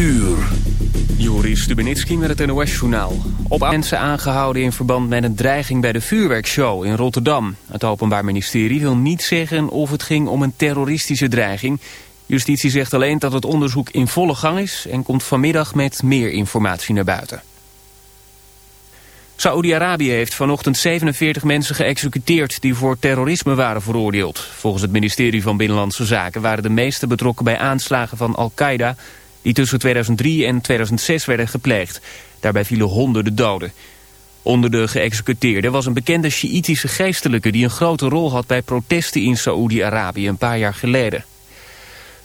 uur. Joris Stubenitski met het NOS-journaal. Op mensen aangehouden in verband met een dreiging bij de vuurwerkshow in Rotterdam. Het Openbaar Ministerie wil niet zeggen of het ging om een terroristische dreiging. Justitie zegt alleen dat het onderzoek in volle gang is... en komt vanmiddag met meer informatie naar buiten. Saoedi-Arabië heeft vanochtend 47 mensen geëxecuteerd die voor terrorisme waren veroordeeld. Volgens het ministerie van Binnenlandse Zaken waren de meeste betrokken bij aanslagen van Al-Qaeda die tussen 2003 en 2006 werden gepleegd. Daarbij vielen honderden doden. Onder de geëxecuteerden was een bekende Sjiïtische geestelijke die een grote rol had bij protesten in Saoedi-Arabië een paar jaar geleden.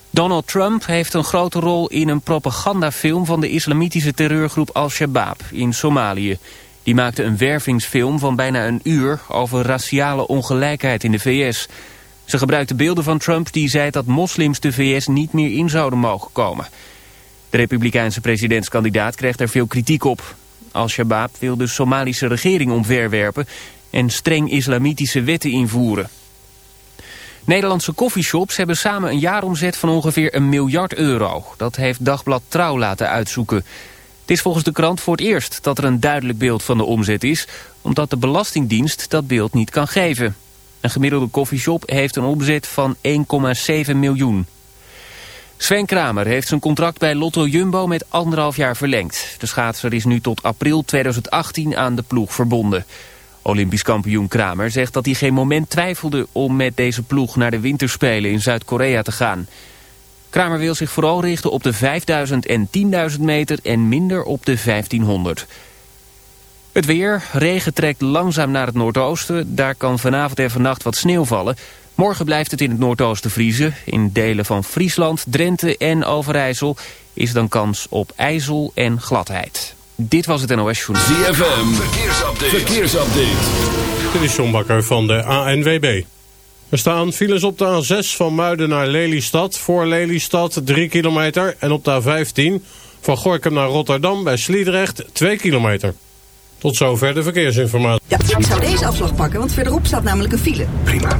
Donald Trump heeft een grote rol in een propagandafilm van de islamitische terreurgroep Al-Shabaab in Somalië. Die maakte een wervingsfilm van bijna een uur over raciale ongelijkheid in de VS. Ze gebruikte beelden van Trump die zei dat moslims de VS niet meer in zouden mogen komen. De republikeinse presidentskandidaat krijgt er veel kritiek op. Al-Shabaab wil de Somalische regering omverwerpen en streng islamitische wetten invoeren. Nederlandse coffeeshops hebben samen een jaaromzet van ongeveer een miljard euro. Dat heeft Dagblad Trouw laten uitzoeken. Het is volgens de krant voor het eerst dat er een duidelijk beeld van de omzet is... omdat de Belastingdienst dat beeld niet kan geven. Een gemiddelde koffieshop heeft een omzet van 1,7 miljoen. Sven Kramer heeft zijn contract bij Lotto Jumbo met anderhalf jaar verlengd. De schaatser is nu tot april 2018 aan de ploeg verbonden. Olympisch kampioen Kramer zegt dat hij geen moment twijfelde om met deze ploeg naar de winterspelen in Zuid-Korea te gaan. Kramer wil zich vooral richten op de 5000 en 10.000 meter en minder op de 1500. Het weer, regen trekt langzaam naar het noordoosten. Daar kan vanavond en vannacht wat sneeuw vallen. Morgen blijft het in het noordoosten vriezen. In delen van Friesland, Drenthe en Overijssel is dan kans op ijzel en gladheid. Dit was het NOS Journal. ZFM, verkeersupdate. verkeersupdate. Dit is John Bakker van de ANWB. Er staan files op de A6 van Muiden naar Lelystad. Voor Lelystad 3 kilometer. En op de A15 van Gorkum naar Rotterdam bij Sliedrecht 2 kilometer. Tot zover de verkeersinformatie. Ja, ik zou deze afslag pakken, want verderop staat namelijk een file. Prima.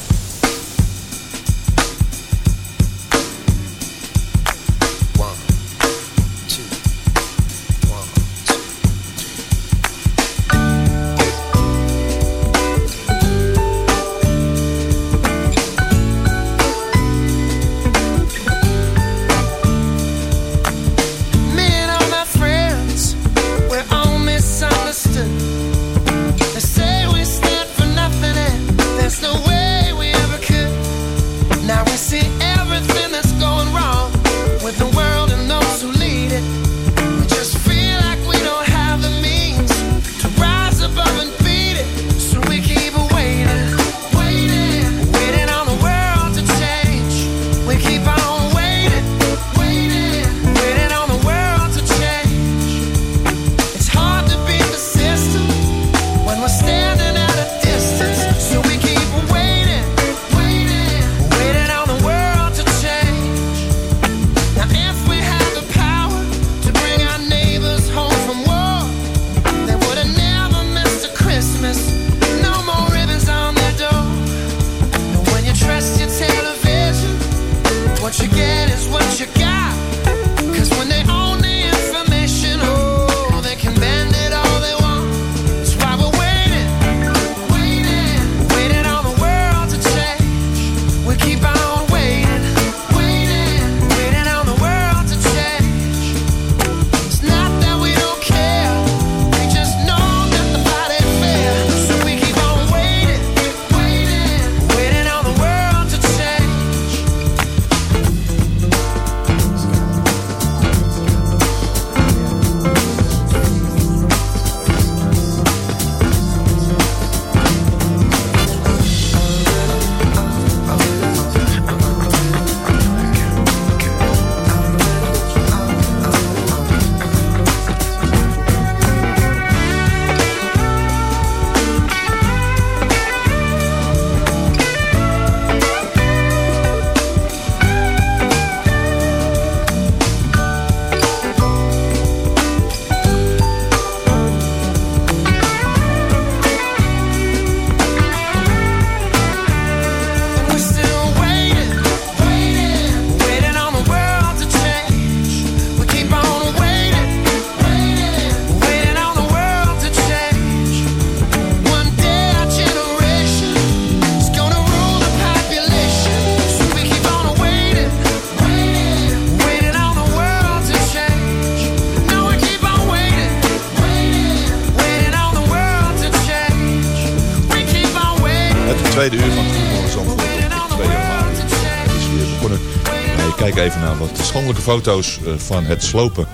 Foto's eh, van het slopen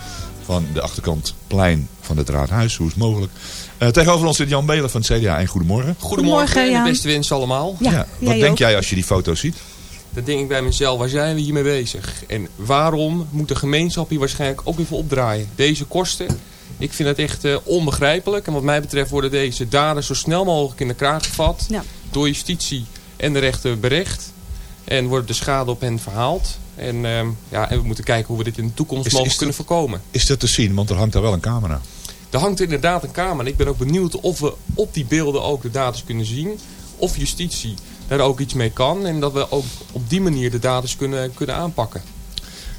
van de achterkant plein van het raadhuis. Hoe is het mogelijk? Eh, tegenover ons zit Jan Belen van het CDA en Goedemorgen. Goedemorgen en Jan. de beste wensen allemaal. Ja, wat jij denk ook. jij als je die foto's ziet? Dan denk ik bij mezelf, waar zijn we hiermee bezig? En waarom moet de gemeenschap hier waarschijnlijk ook even opdraaien? Deze kosten, ik vind het echt eh, onbegrijpelijk. En wat mij betreft worden deze daden zo snel mogelijk in de kraag gevat. Ja. Door justitie en de rechter berecht. En wordt de schade op hen verhaald. En, ehm, ja, en we moeten kijken hoe we dit in de toekomst Is- mogelijk is kunnen voorkomen. Is dat te zien? Want er hangt daar wel een camera. Er hangt inderdaad een kamer. En ik ben ook benieuwd of we op die beelden ook de data kunnen zien. Of justitie daar ook iets mee kan. En dat we ook op die manier de data kunnen, kunnen aanpakken.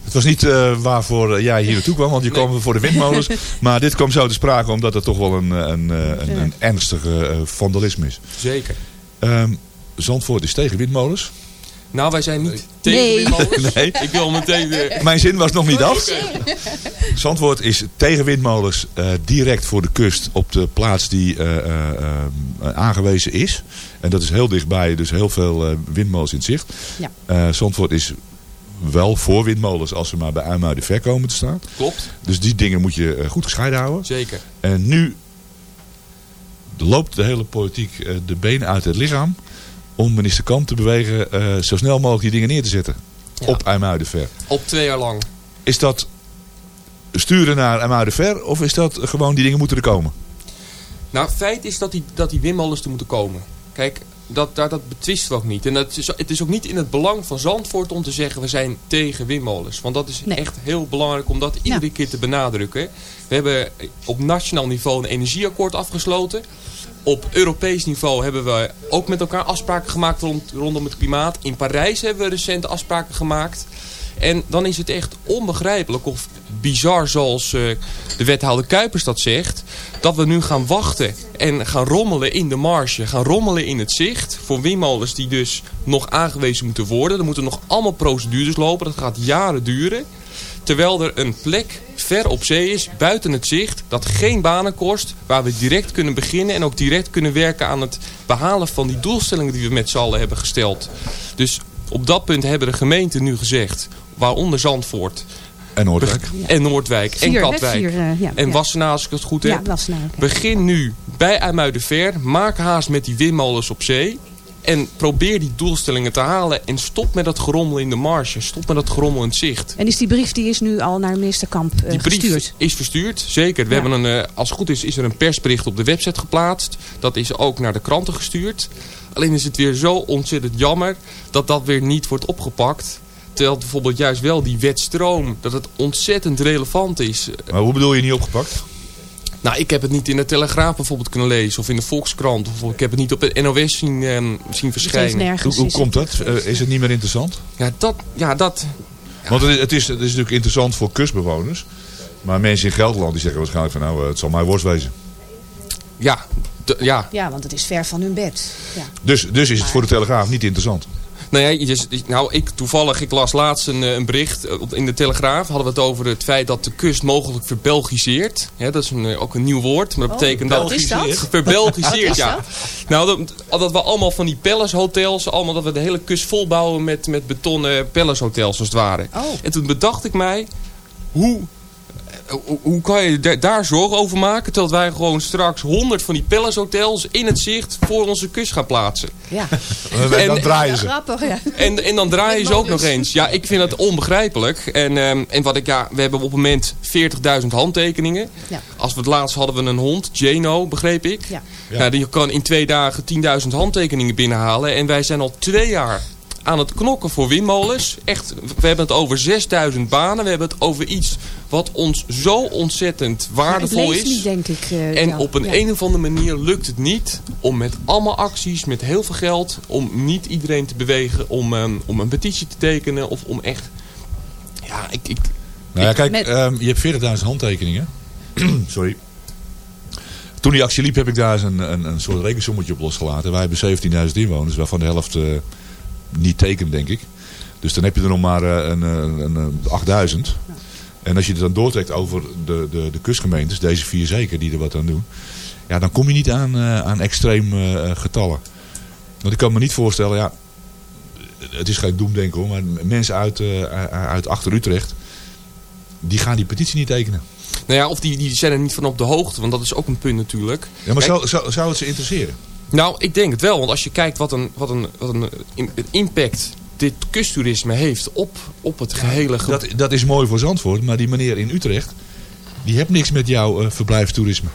Het was niet eh, waarvoor eh, jij hier naartoe kwam, want je kwam voor de windmolens. maar dit kwam zo te sprake omdat het toch wel een, eh, een, een, een ernstige vandalisme is. Zeker. Ehm, Zandvoort is tegen windmolens. Nou, wij zijn niet tegen Nee. windmolens. Nee. Ik wil meteen... eh, Mijn zin was nog niet af. Zandvoort is tegen windmolens eh, direct voor de kust op de plaats die eh, aangewezen is. En dat is heel dichtbij, dus heel veel eh, windmolens in het zicht. Ja. Eh, Zandvoort is wel voor windmolens als ze maar bij IJmuiden ver komen te staan. klopt, Dus die dingen moet je goed gescheiden houden. zeker. En nu loopt de hele politiek eh, de benen uit het lichaam om minister Kamp te bewegen eh, zo snel mogelijk die dingen neer te zetten. Ja. Op IJmuidenver. Op twee jaar lang. Is dat sturen naar IJmuidenver of is dat gewoon die dingen moeten er komen? Nou, feit is dat die, dat die windmolens er moeten komen. Kijk, dat, dat, dat betwisten we ook niet. En dat is, het is ook niet in het belang van Zandvoort om te zeggen we zijn tegen windmolens. Want dat is Nee. echt heel belangrijk om dat iedere Ja. keer te benadrukken. We hebben op nationaal niveau een energieakkoord afgesloten. Op Europees niveau hebben we ook met elkaar afspraken gemaakt rond, rondom het klimaat. In Parijs hebben we recent afspraken gemaakt. En dan is het echt onbegrijpelijk of bizar zoals eh, de wethouder Kuipers dat zegt. Dat we nu gaan wachten en gaan rommelen in de marge. Gaan rommelen in het zicht. Voor windmolens die dus nog aangewezen moeten worden. Er moeten nog allemaal procedures lopen. Dat gaat jaren duren. Terwijl er een plek ver op zee is, buiten het zicht, dat geen banen kost, waar we direct kunnen beginnen en ook direct kunnen werken aan het behalen van die doelstellingen die we met z'n allen hebben gesteld. Dus op dat punt hebben de gemeenten nu gezegd, waaronder Zandvoort En Noordwijk. en Noordwijk Vier? Katwijk Vier, eh, ja, en ja. Wassenaar als ik het goed Ja, heb. Wassenaar. Begin nu bij IJmuidenver, maak haast met die windmolens op zee. En probeer die doelstellingen te halen. En stop met dat gerommel in de marge. Stop met dat gerommel in het zicht. En is die brief die is nu al naar minister Kamp eh, Die brief gestuurd? is verstuurd, zeker. We Ja. hebben een, eh, als het goed is, is er een persbericht op de website geplaatst. Dat is ook naar de kranten gestuurd. Alleen is het weer zo ontzettend jammer dat dat weer niet wordt opgepakt. Terwijl bijvoorbeeld juist wel die wetstroom, dat het ontzettend relevant is. Maar hoe bedoel je niet opgepakt? Nou, ik heb het niet in de Telegraaf bijvoorbeeld kunnen lezen. Of in de Volkskrant. Of ik heb het niet op het NOS zien, eh, zien verschijnen. Hoe, hoe komt dat? Eh, is het niet meer interessant? Ja, dat... Ja, dat Want het is, het, is, het is natuurlijk interessant voor kustbewoners. Maar mensen in Gelderland die zeggen waarschijnlijk van nou, eh, het zal mij worst wezen. ja, ja, Ja, want het is ver van hun bed. Ja. Dus, dus is het voor de Telegraaf niet interessant. Nou ja, je- nou, ik toevallig, ik las laatst een, eh, een bericht eh, op- in de Telegraaf. Hadden we het over het feit dat de kust mogelijk verbelgiseert. Ja, dat is een, eh, ook een nieuw woord. Maar dat Oh, betekent dat... is dat? Verbelgiseerd, ja. Nou, dat, dat we allemaal van die palace-hotels, allemaal dat we de hele kust volbouwen met, met betonnen palace-hotels als het ware. Oh. En toen bedacht ik mij, hoe, hoe, kan je da- daar zorgen over maken... terwijl wij gewoon straks honderd van die palace-hotels in het zicht voor onze kust gaan plaatsen. Ja. En dan draaien ze. Grappig, ja. En, en dan draaien ze ook nog eens. Ja, ik vind dat onbegrijpelijk. En, ehm, en wat ik, ja, we hebben op het moment 40.000 handtekeningen. Ja. Als we het laatst hadden we een hond, Jano, begreep ik. Ja. Nou, die kan in twee dagen 10.000 handtekeningen binnenhalen. En wij zijn al twee jaar aan het knokken voor windmolens. Echt, we hebben het over 6000 banen. We hebben het over iets wat ons zo ontzettend waardevol is. niet, denk ik. eh, En op een Ja. een of andere manier lukt het niet om met allemaal acties, met heel veel geld, om niet iedereen te bewegen om, ehm, om een petitie te tekenen of om echt... Ja, ik... ik Nou ja, kijk, Met- ehm, je hebt 40.000 handtekeningen. Sorry. Toen die actie liep heb ik daar eens een, een, een soort rekensommetje op losgelaten. Wij hebben 17.000 inwoners, waarvan de helft eh, niet tekent, denk ik. Dus dan heb je er nog maar eh, een, een, een, een 8000. En als je het dan doortrekt over de, de, de kustgemeentes, deze vier zeker, die er wat aan doen. Ja, dan kom je niet aan, eh, aan extreem eh, getallen. Want ik kan me niet voorstellen, ja, het is geen doemdenken hoor, maar mensen uit, eh, uit achter Utrecht, die gaan die petitie niet tekenen. Nou ja, of die, die zijn er niet van op de hoogte, want dat is ook een punt natuurlijk. Ja, maar Kijk, zou, zou, zou het ze interesseren? Nou, ik denk het wel. Want als je kijkt wat een, wat een, wat een impact dit kusttoerisme heeft op, op het gehele... ge- Dat, dat is mooi voor Zandvoort, maar die meneer in Utrecht, die heeft niks met jouw eh, verblijfstoerisme.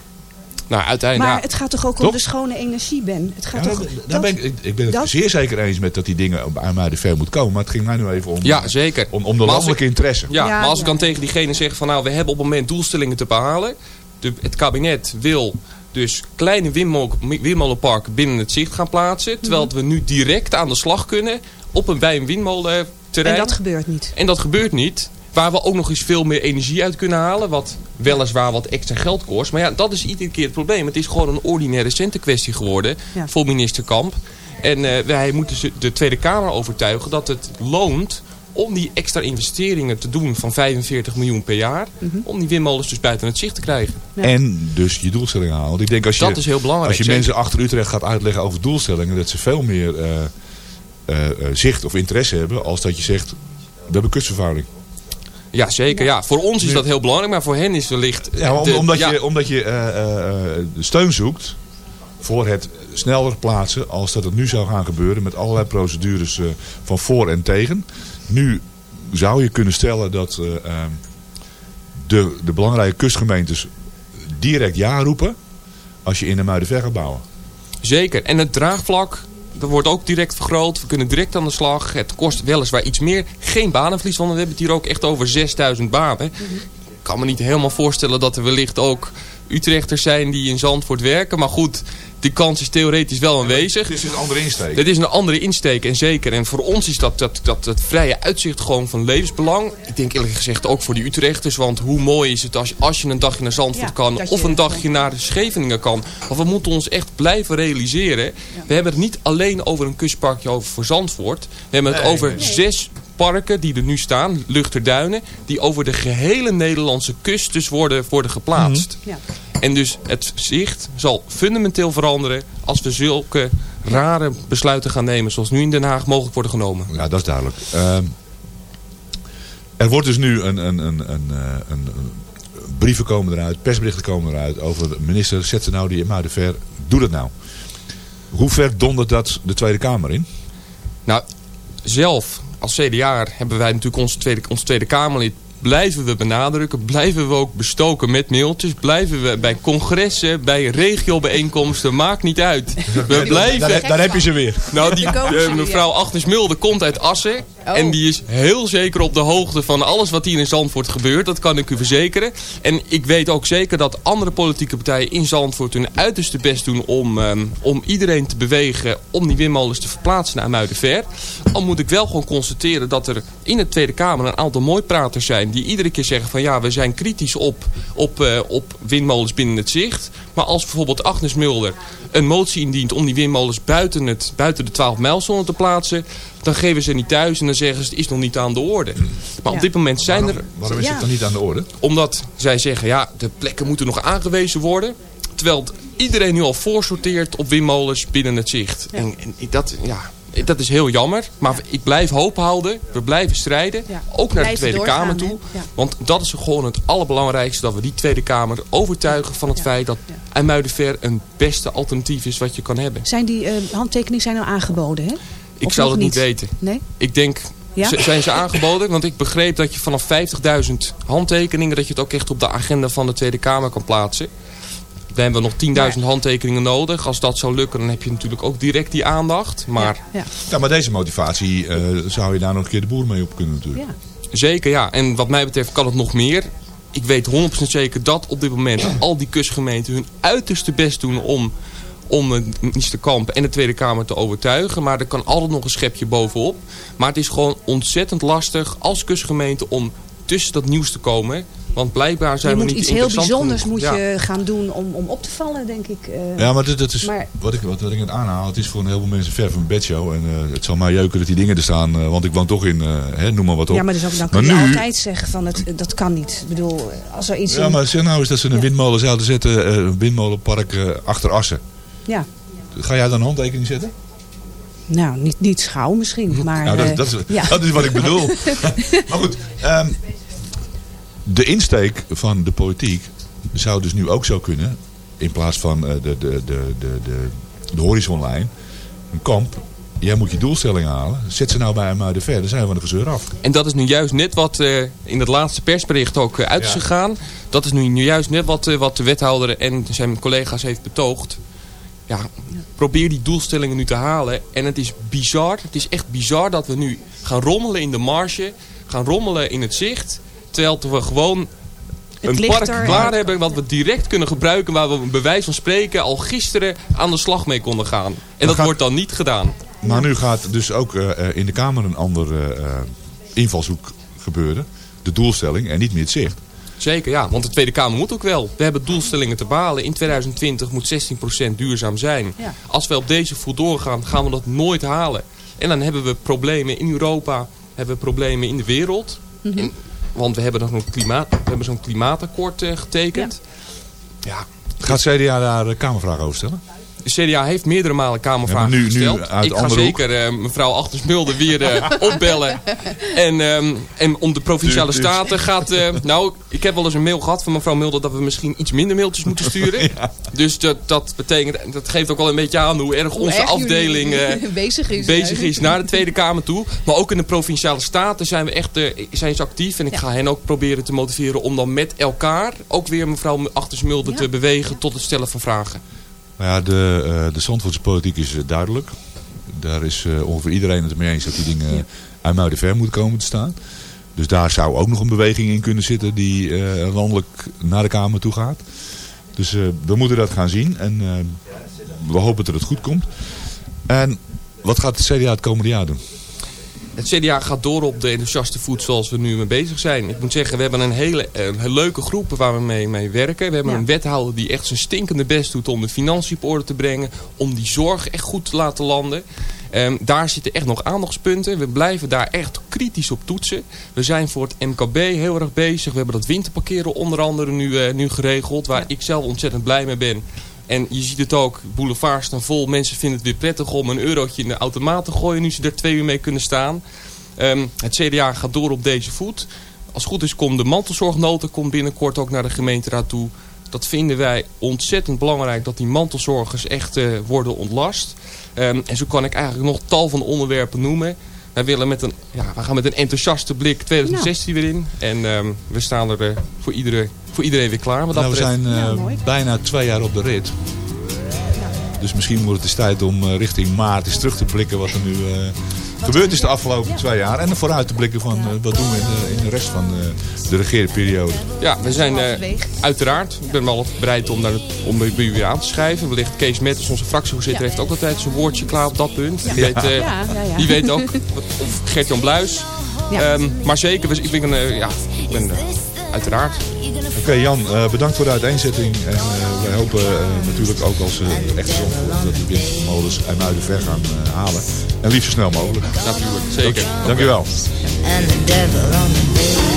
Nou, uiteindelijk... Maar het gaat toch ook om de schone energie, Ben? Het gaat Ja, toch, dat- ben ik, ik, ik ben het dat- zeer zeker eens met dat die dingen aan mij de ver moet komen. Maar het ging mij nu even om, Ja, zeker. om, om de Maar landelijke ik- interesse. Ja, Ja, maar als ik dan tegen diegene zeg van nou, we hebben op het moment doelstellingen te behalen. De, het kabinet wil dus kleine windmol, windmolenparken binnen het zicht gaan plaatsen. Terwijl Mhm. we nu direct aan de slag kunnen op een, bij een windmolenterrein. En dat gebeurt niet. En dat gebeurt niet. Waar we ook nog eens veel meer energie uit kunnen halen. Wat weliswaar wat extra geld kost. Maar ja, dat is iedere keer het probleem. Het is gewoon een ordinaire centenkwestie geworden Ja. voor minister Kamp. En eh, wij moeten de Tweede Kamer overtuigen dat het loont om die extra investeringen te doen van 45 miljoen per jaar. Mhm. Om die windmolens dus buiten het zicht te krijgen. Ja. En dus je doelstelling halen. Want ik denk als je, Dat is heel belangrijk, als je zeker. mensen achter Utrecht gaat uitleggen over doelstellingen, dat ze veel meer eh, eh, eh, zicht of interesse hebben als dat je zegt, we hebben kustvervuiling. Ja, zeker. Ja. Voor ons is dat heel belangrijk, maar voor hen is wellicht... Ja, om- de- omdat, ja, je, omdat je eh, eh, eh, de steun zoekt voor het sneller plaatsen als dat het nu zou gaan gebeuren met allerlei procedures eh, van voor en tegen. Nu zou je kunnen stellen dat eh, eh, de, de belangrijke kustgemeentes direct ja roepen als je in de Muidenver gaat bouwen. Zeker. En het draagvlak, dat wordt ook direct vergroot. We kunnen direct aan de slag. Het kost weliswaar iets meer. Geen banenverlies, want we hebben het hier ook echt over 6000 banen. Ik kan me niet helemaal voorstellen dat er wellicht ook Utrechters zijn die in Zandvoort werken. Maar goed, die kans is theoretisch wel aanwezig. Het is een andere insteek. Dit is een andere insteek en zeker. En voor ons is dat, dat, dat, dat vrije uitzicht gewoon van levensbelang. Ik denk eerlijk gezegd ook voor die Utrechters. Want hoe mooi is het als, je- als je een dagje naar Zandvoort Ja, kan. Of een dagje naar Scheveningen kan. Want we moeten ons echt blijven realiseren. We hebben het niet alleen over een kustparkje over voor Zandvoort. We hebben het Nee, over nee. zes parken die er nu staan. Luchterduinen. Die over de gehele Nederlandse kust dus worden, worden geplaatst. Ja. En dus het zicht zal fundamenteel veranderen als we zulke rare besluiten gaan nemen zoals nu in Den Haag mogelijk worden genomen. Ja, dat is duidelijk. Ehm, er wordt dus nu een, een, een, een, eh, een, een brieven komen eruit, persberichten komen eruit over de minister, zet ze nou die in Muidenver, doe dat nou. Hoe ver dondert dat de Tweede Kamer in? Nou, zelf als CDA hebben wij natuurlijk onze Tweede, ons tweede Kamerlid blijven we benadrukken, blijven we ook bestoken met mailtjes, blijven we bij congressen, bij regiobijeenkomsten, maakt niet uit. We blijven... Daar, daar heb je ze weer. Nou, die, eh, mevrouw Agnes Mulder komt uit Assen. Oh. En die is heel zeker op de hoogte van alles wat hier in Zandvoort gebeurt. Dat kan ik u verzekeren. En ik weet ook zeker dat andere politieke partijen in Zandvoort hun uiterste best doen om, ehm, om iedereen te bewegen om die windmolens te verplaatsen naar Muidenver. Al moet ik wel gewoon constateren dat er in de Tweede Kamer een aantal mooipraters zijn die iedere keer zeggen van ja, we zijn kritisch op, op, eh, op windmolens binnen het zicht. Maar als bijvoorbeeld Agnes Mulder een motie indient om die windmolens buiten, het, buiten de 12 mijlzone te plaatsen, dan geven ze niet thuis en dan zeggen ze het is nog niet aan de orde. Maar op dit moment zijn er, Waarom is Ja. het dan niet aan de orde? omdat zij zeggen ja, de plekken moeten nog aangewezen worden. Terwijl iedereen nu al voorsorteert op windmolens binnen het zicht. Ja. En, en dat, ja, dat is heel jammer. Maar ik blijf hoop houden. We blijven strijden. Ook naar de Tweede Kamer toe. Want dat is gewoon het allerbelangrijkste. Dat we die Tweede Kamer overtuigen van het feit dat. IJmuidenver een beste alternatief is wat je kan hebben. Zijn die eh, handtekeningen zijn al aangeboden, hè? Ik Of zou nog het niet weten. Nee? Ik denk, Ja? zijn ze aangeboden? Want ik begreep dat je vanaf 50.000 handtekeningen... dat je het ook echt op de agenda van de Tweede Kamer kan plaatsen. Dan hebben we nog 10.000 handtekeningen nodig. Als dat zou lukken, dan heb je natuurlijk ook direct die aandacht. Maar Ja. Ja, maar deze motivatie eh, zou je daar nog een keer de boer mee op kunnen natuurlijk. ja. zeker, ja. En wat mij betreft kan het nog meer. Ik weet 100% zeker dat op dit moment al die kustgemeenten hun uiterste best doen om, om minister Kamp en de Tweede Kamer te overtuigen. Maar er kan altijd nog een schepje bovenop. Maar het is gewoon ontzettend lastig als kustgemeente om tussen dat nieuws te komen. Want blijkbaar zijn Je we moet niet iets heel bijzonders genoeg. moet Ja. je gaan doen om, om op te vallen, denk ik. eh. Ja, maar dat, dat is Maar- wat, ik, wat, wat ik het aanhaal. Het is voor een heleboel mensen ver van mijn bedshow. En eh, het zal mij jeuken dat die dingen er staan. eh, want ik woon toch in, eh, hè, noem maar wat op. Ja, maar dus ook, dan Maar kun je nu- altijd zeggen van het, dat kan niet. Ik bedoel, als er iets Ja, in... maar zeg nou eens dat ze een Ja. windmolen zouden zetten. eh, een windmolenpark achter Assen. Ja. Ga jij dan een handtekening zetten? Nou, niet, niet schouw misschien, maar... Nou, dat, eh, dat, is, ja. dat is wat ik bedoel. maar goed, ehm, de insteek van de politiek zou dus nu ook zo kunnen, in plaats van eh, de, de, de, de, de, de horizonlijn, een kamp. Jij moet je doelstelling halen. Zet ze nou bij hem de ver, dan zijn we van de gezeur af. En dat is nu juist net wat eh, in het laatste persbericht ook uit is Ja. gegaan. Dat is nu, nu juist net wat, eh, wat de wethouder en zijn collega's heeft betoogd. Ja, probeer die doelstellingen nu te halen. En het is bizar, het is echt bizar dat we nu gaan rommelen in de marge. Gaan rommelen in het zicht. Terwijl we gewoon een park er. klaar hebben wat we direct kunnen gebruiken. Waar we bij wijze van spreken al gisteren aan de slag mee konden gaan. En dat gaat- wordt dan niet gedaan. Maar nu gaat dus ook eh, eh, in de Kamer een andere eh, invalshoek gebeuren. De doelstelling en niet meer het zicht. Zeker, ja. Want de Tweede Kamer moet ook wel. We hebben doelstellingen te behalen. In 2020 moet 16% duurzaam zijn. Ja. Als we op deze voet doorgaan, gaan we dat nooit halen. En dan hebben we problemen in Europa. Hebben we problemen in de wereld. Mhm. En- want we hebben nog een klimaat, we hebben zo'n klimaatakkoord eh, getekend. Ja. Gaat CDA daar eh, Kamervragen over stellen? De CDA heeft meerdere malen Kamervragen Ja, nu gesteld. uit ik ga zeker eh, mevrouw Achtersmulde weer eh, opbellen. En, ehm, en om de Provinciale Dus- dus- Staten gaat... eh, nou, ik heb wel eens een mail gehad van mevrouw Mulder... dat we misschien iets minder mailtjes moeten sturen. Dus dat, dat betekent... Dat geeft ook wel een beetje aan hoe erg Hoe onze erg afdeling... eh, bezig is. bezig is naar de Tweede Kamer toe. Maar ook in de Provinciale Staten zijn we echt eh, zijn ze actief. En ik Ja. ga hen ook proberen te motiveren om dan met elkaar... ook weer mevrouw Achtersmulde Ja. te bewegen tot het stellen van vragen. Nou ja, de, eh de Zandvoortse politiek is eh, duidelijk. Daar is eh, ongeveer iedereen het mee eens dat die dingen uit Muidenver moeten komen te staan. Dus daar zou ook nog een beweging in kunnen zitten die landelijk naar de Kamer toe gaat. Dus we moeten dat gaan zien en we hopen dat het goed komt. En wat gaat de CDA het komende jaar doen? Het CDA gaat door op de enthousiaste voet zoals we nu mee bezig zijn. Ik moet zeggen, we hebben een hele, een leuke groep waar we mee, mee werken. We hebben Ja. een wethouder die echt zijn stinkende best doet om de financiën op orde te brengen. Om die zorg echt goed te laten landen. Ehm, daar zitten echt nog aandachtspunten. We blijven daar echt kritisch op toetsen. We zijn voor het MKB heel erg bezig. We hebben dat winterparkeren onder andere nu, eh, nu geregeld. Waar ik zelf ontzettend blij mee ben. En je ziet het ook, boulevards staan vol. Mensen vinden het weer prettig om een eurotje in de automaat te gooien... nu ze er twee uur mee kunnen staan. Ehm, het CDA gaat door op deze voet. Als het goed is komt de mantelzorgnota komt binnenkort ook naar de gemeenteraad toe. Dat vinden wij ontzettend belangrijk dat die mantelzorgers echt eh, worden ontlast. Ehm, en zo kan ik eigenlijk nog tal van onderwerpen noemen. Wij, willen met een, ja, we gaan met een enthousiaste blik 2016 weer in. En ehm, we staan er eh, voor, iedereen, voor iedereen weer klaar. Nou, we zijn eh, bijna twee jaar op de rit. Dus misschien wordt het eens tijd om eh, richting maart eens terug te blikken wat er nu eh, gebeurd is de afgelopen twee jaar. En vooruit te blikken van eh, wat doen we in de, in de rest van eh, de regeerperiode. Ja, we zijn eh, uiteraard, ik ben wel bereid om, daar, om bij u weer aan te schrijven. Wellicht Kees Metters, onze fractievoorzitter, Ja. heeft ook altijd zijn woordje klaar op dat punt. Die, weet, eh, Ja, ja, ja. die weet ook, wat- of Gert-Jan Bluis. Ja. Ehm, maar zeker, we- ik ben, ja, ik ben uiteraard. Oké Jan, eh, bedankt voor de uiteenzetting. En eh, wij hopen eh, natuurlijk ook als uh, echte zondag dat de windmolens IJmuiden ver gaan halen. En liefst zo snel mogelijk. Natuurlijk, zeker. Dankjewel. and the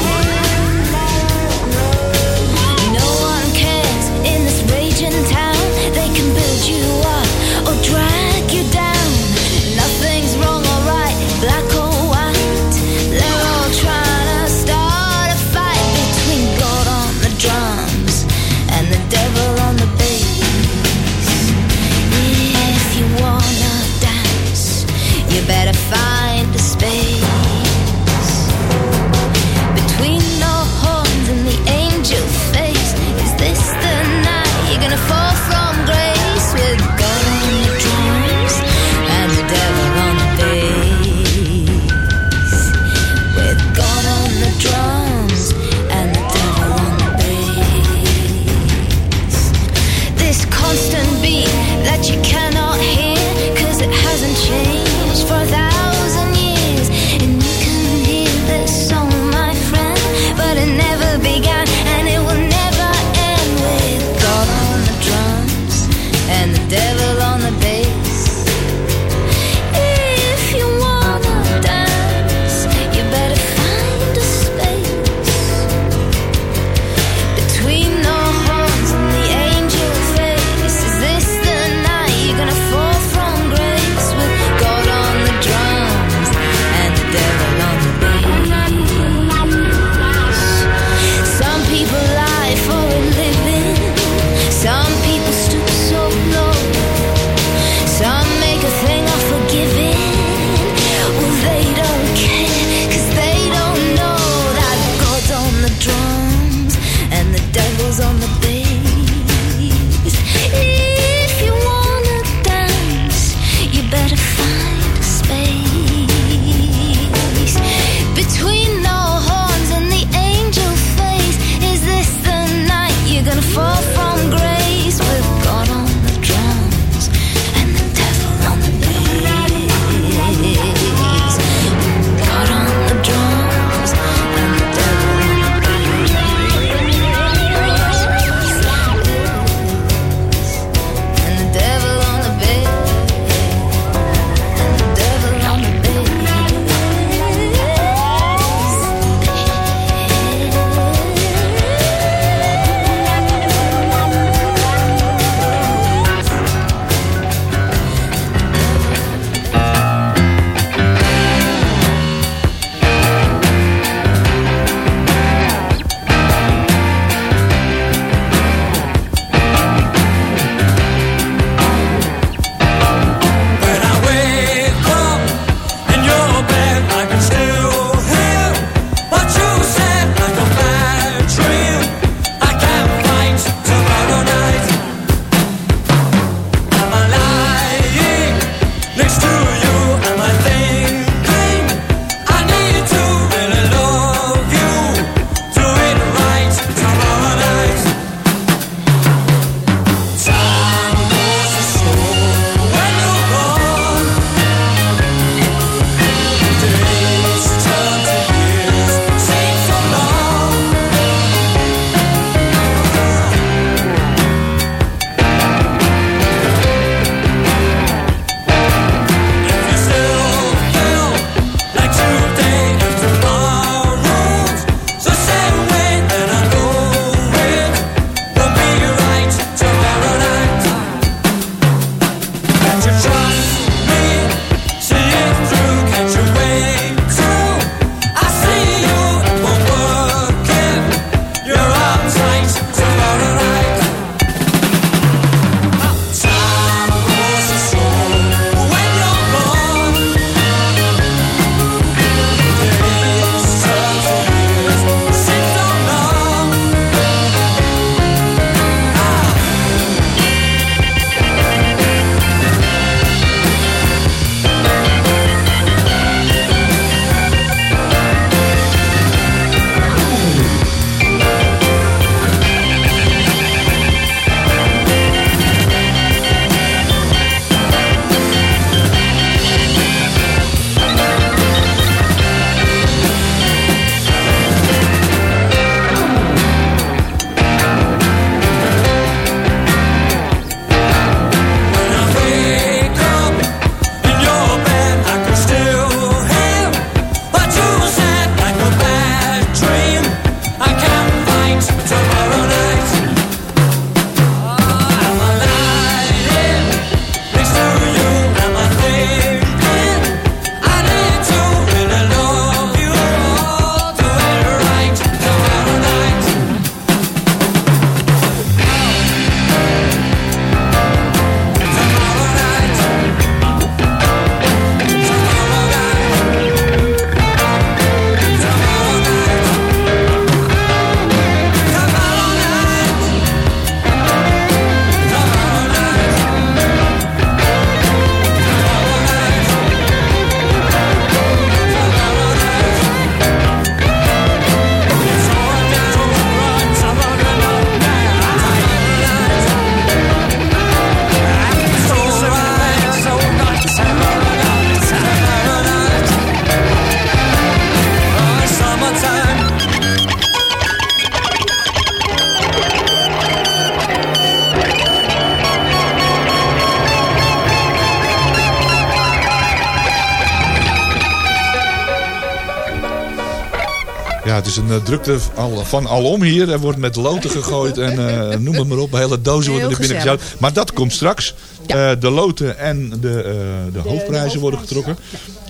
is een eh, drukte al, van alom hier. Er wordt met loten gegooid en eh, noem het maar op. Hele dozen worden er binnen gezet. Maar dat komt straks. Eh, de loten en de, eh, de hoofdprijzen worden getrokken.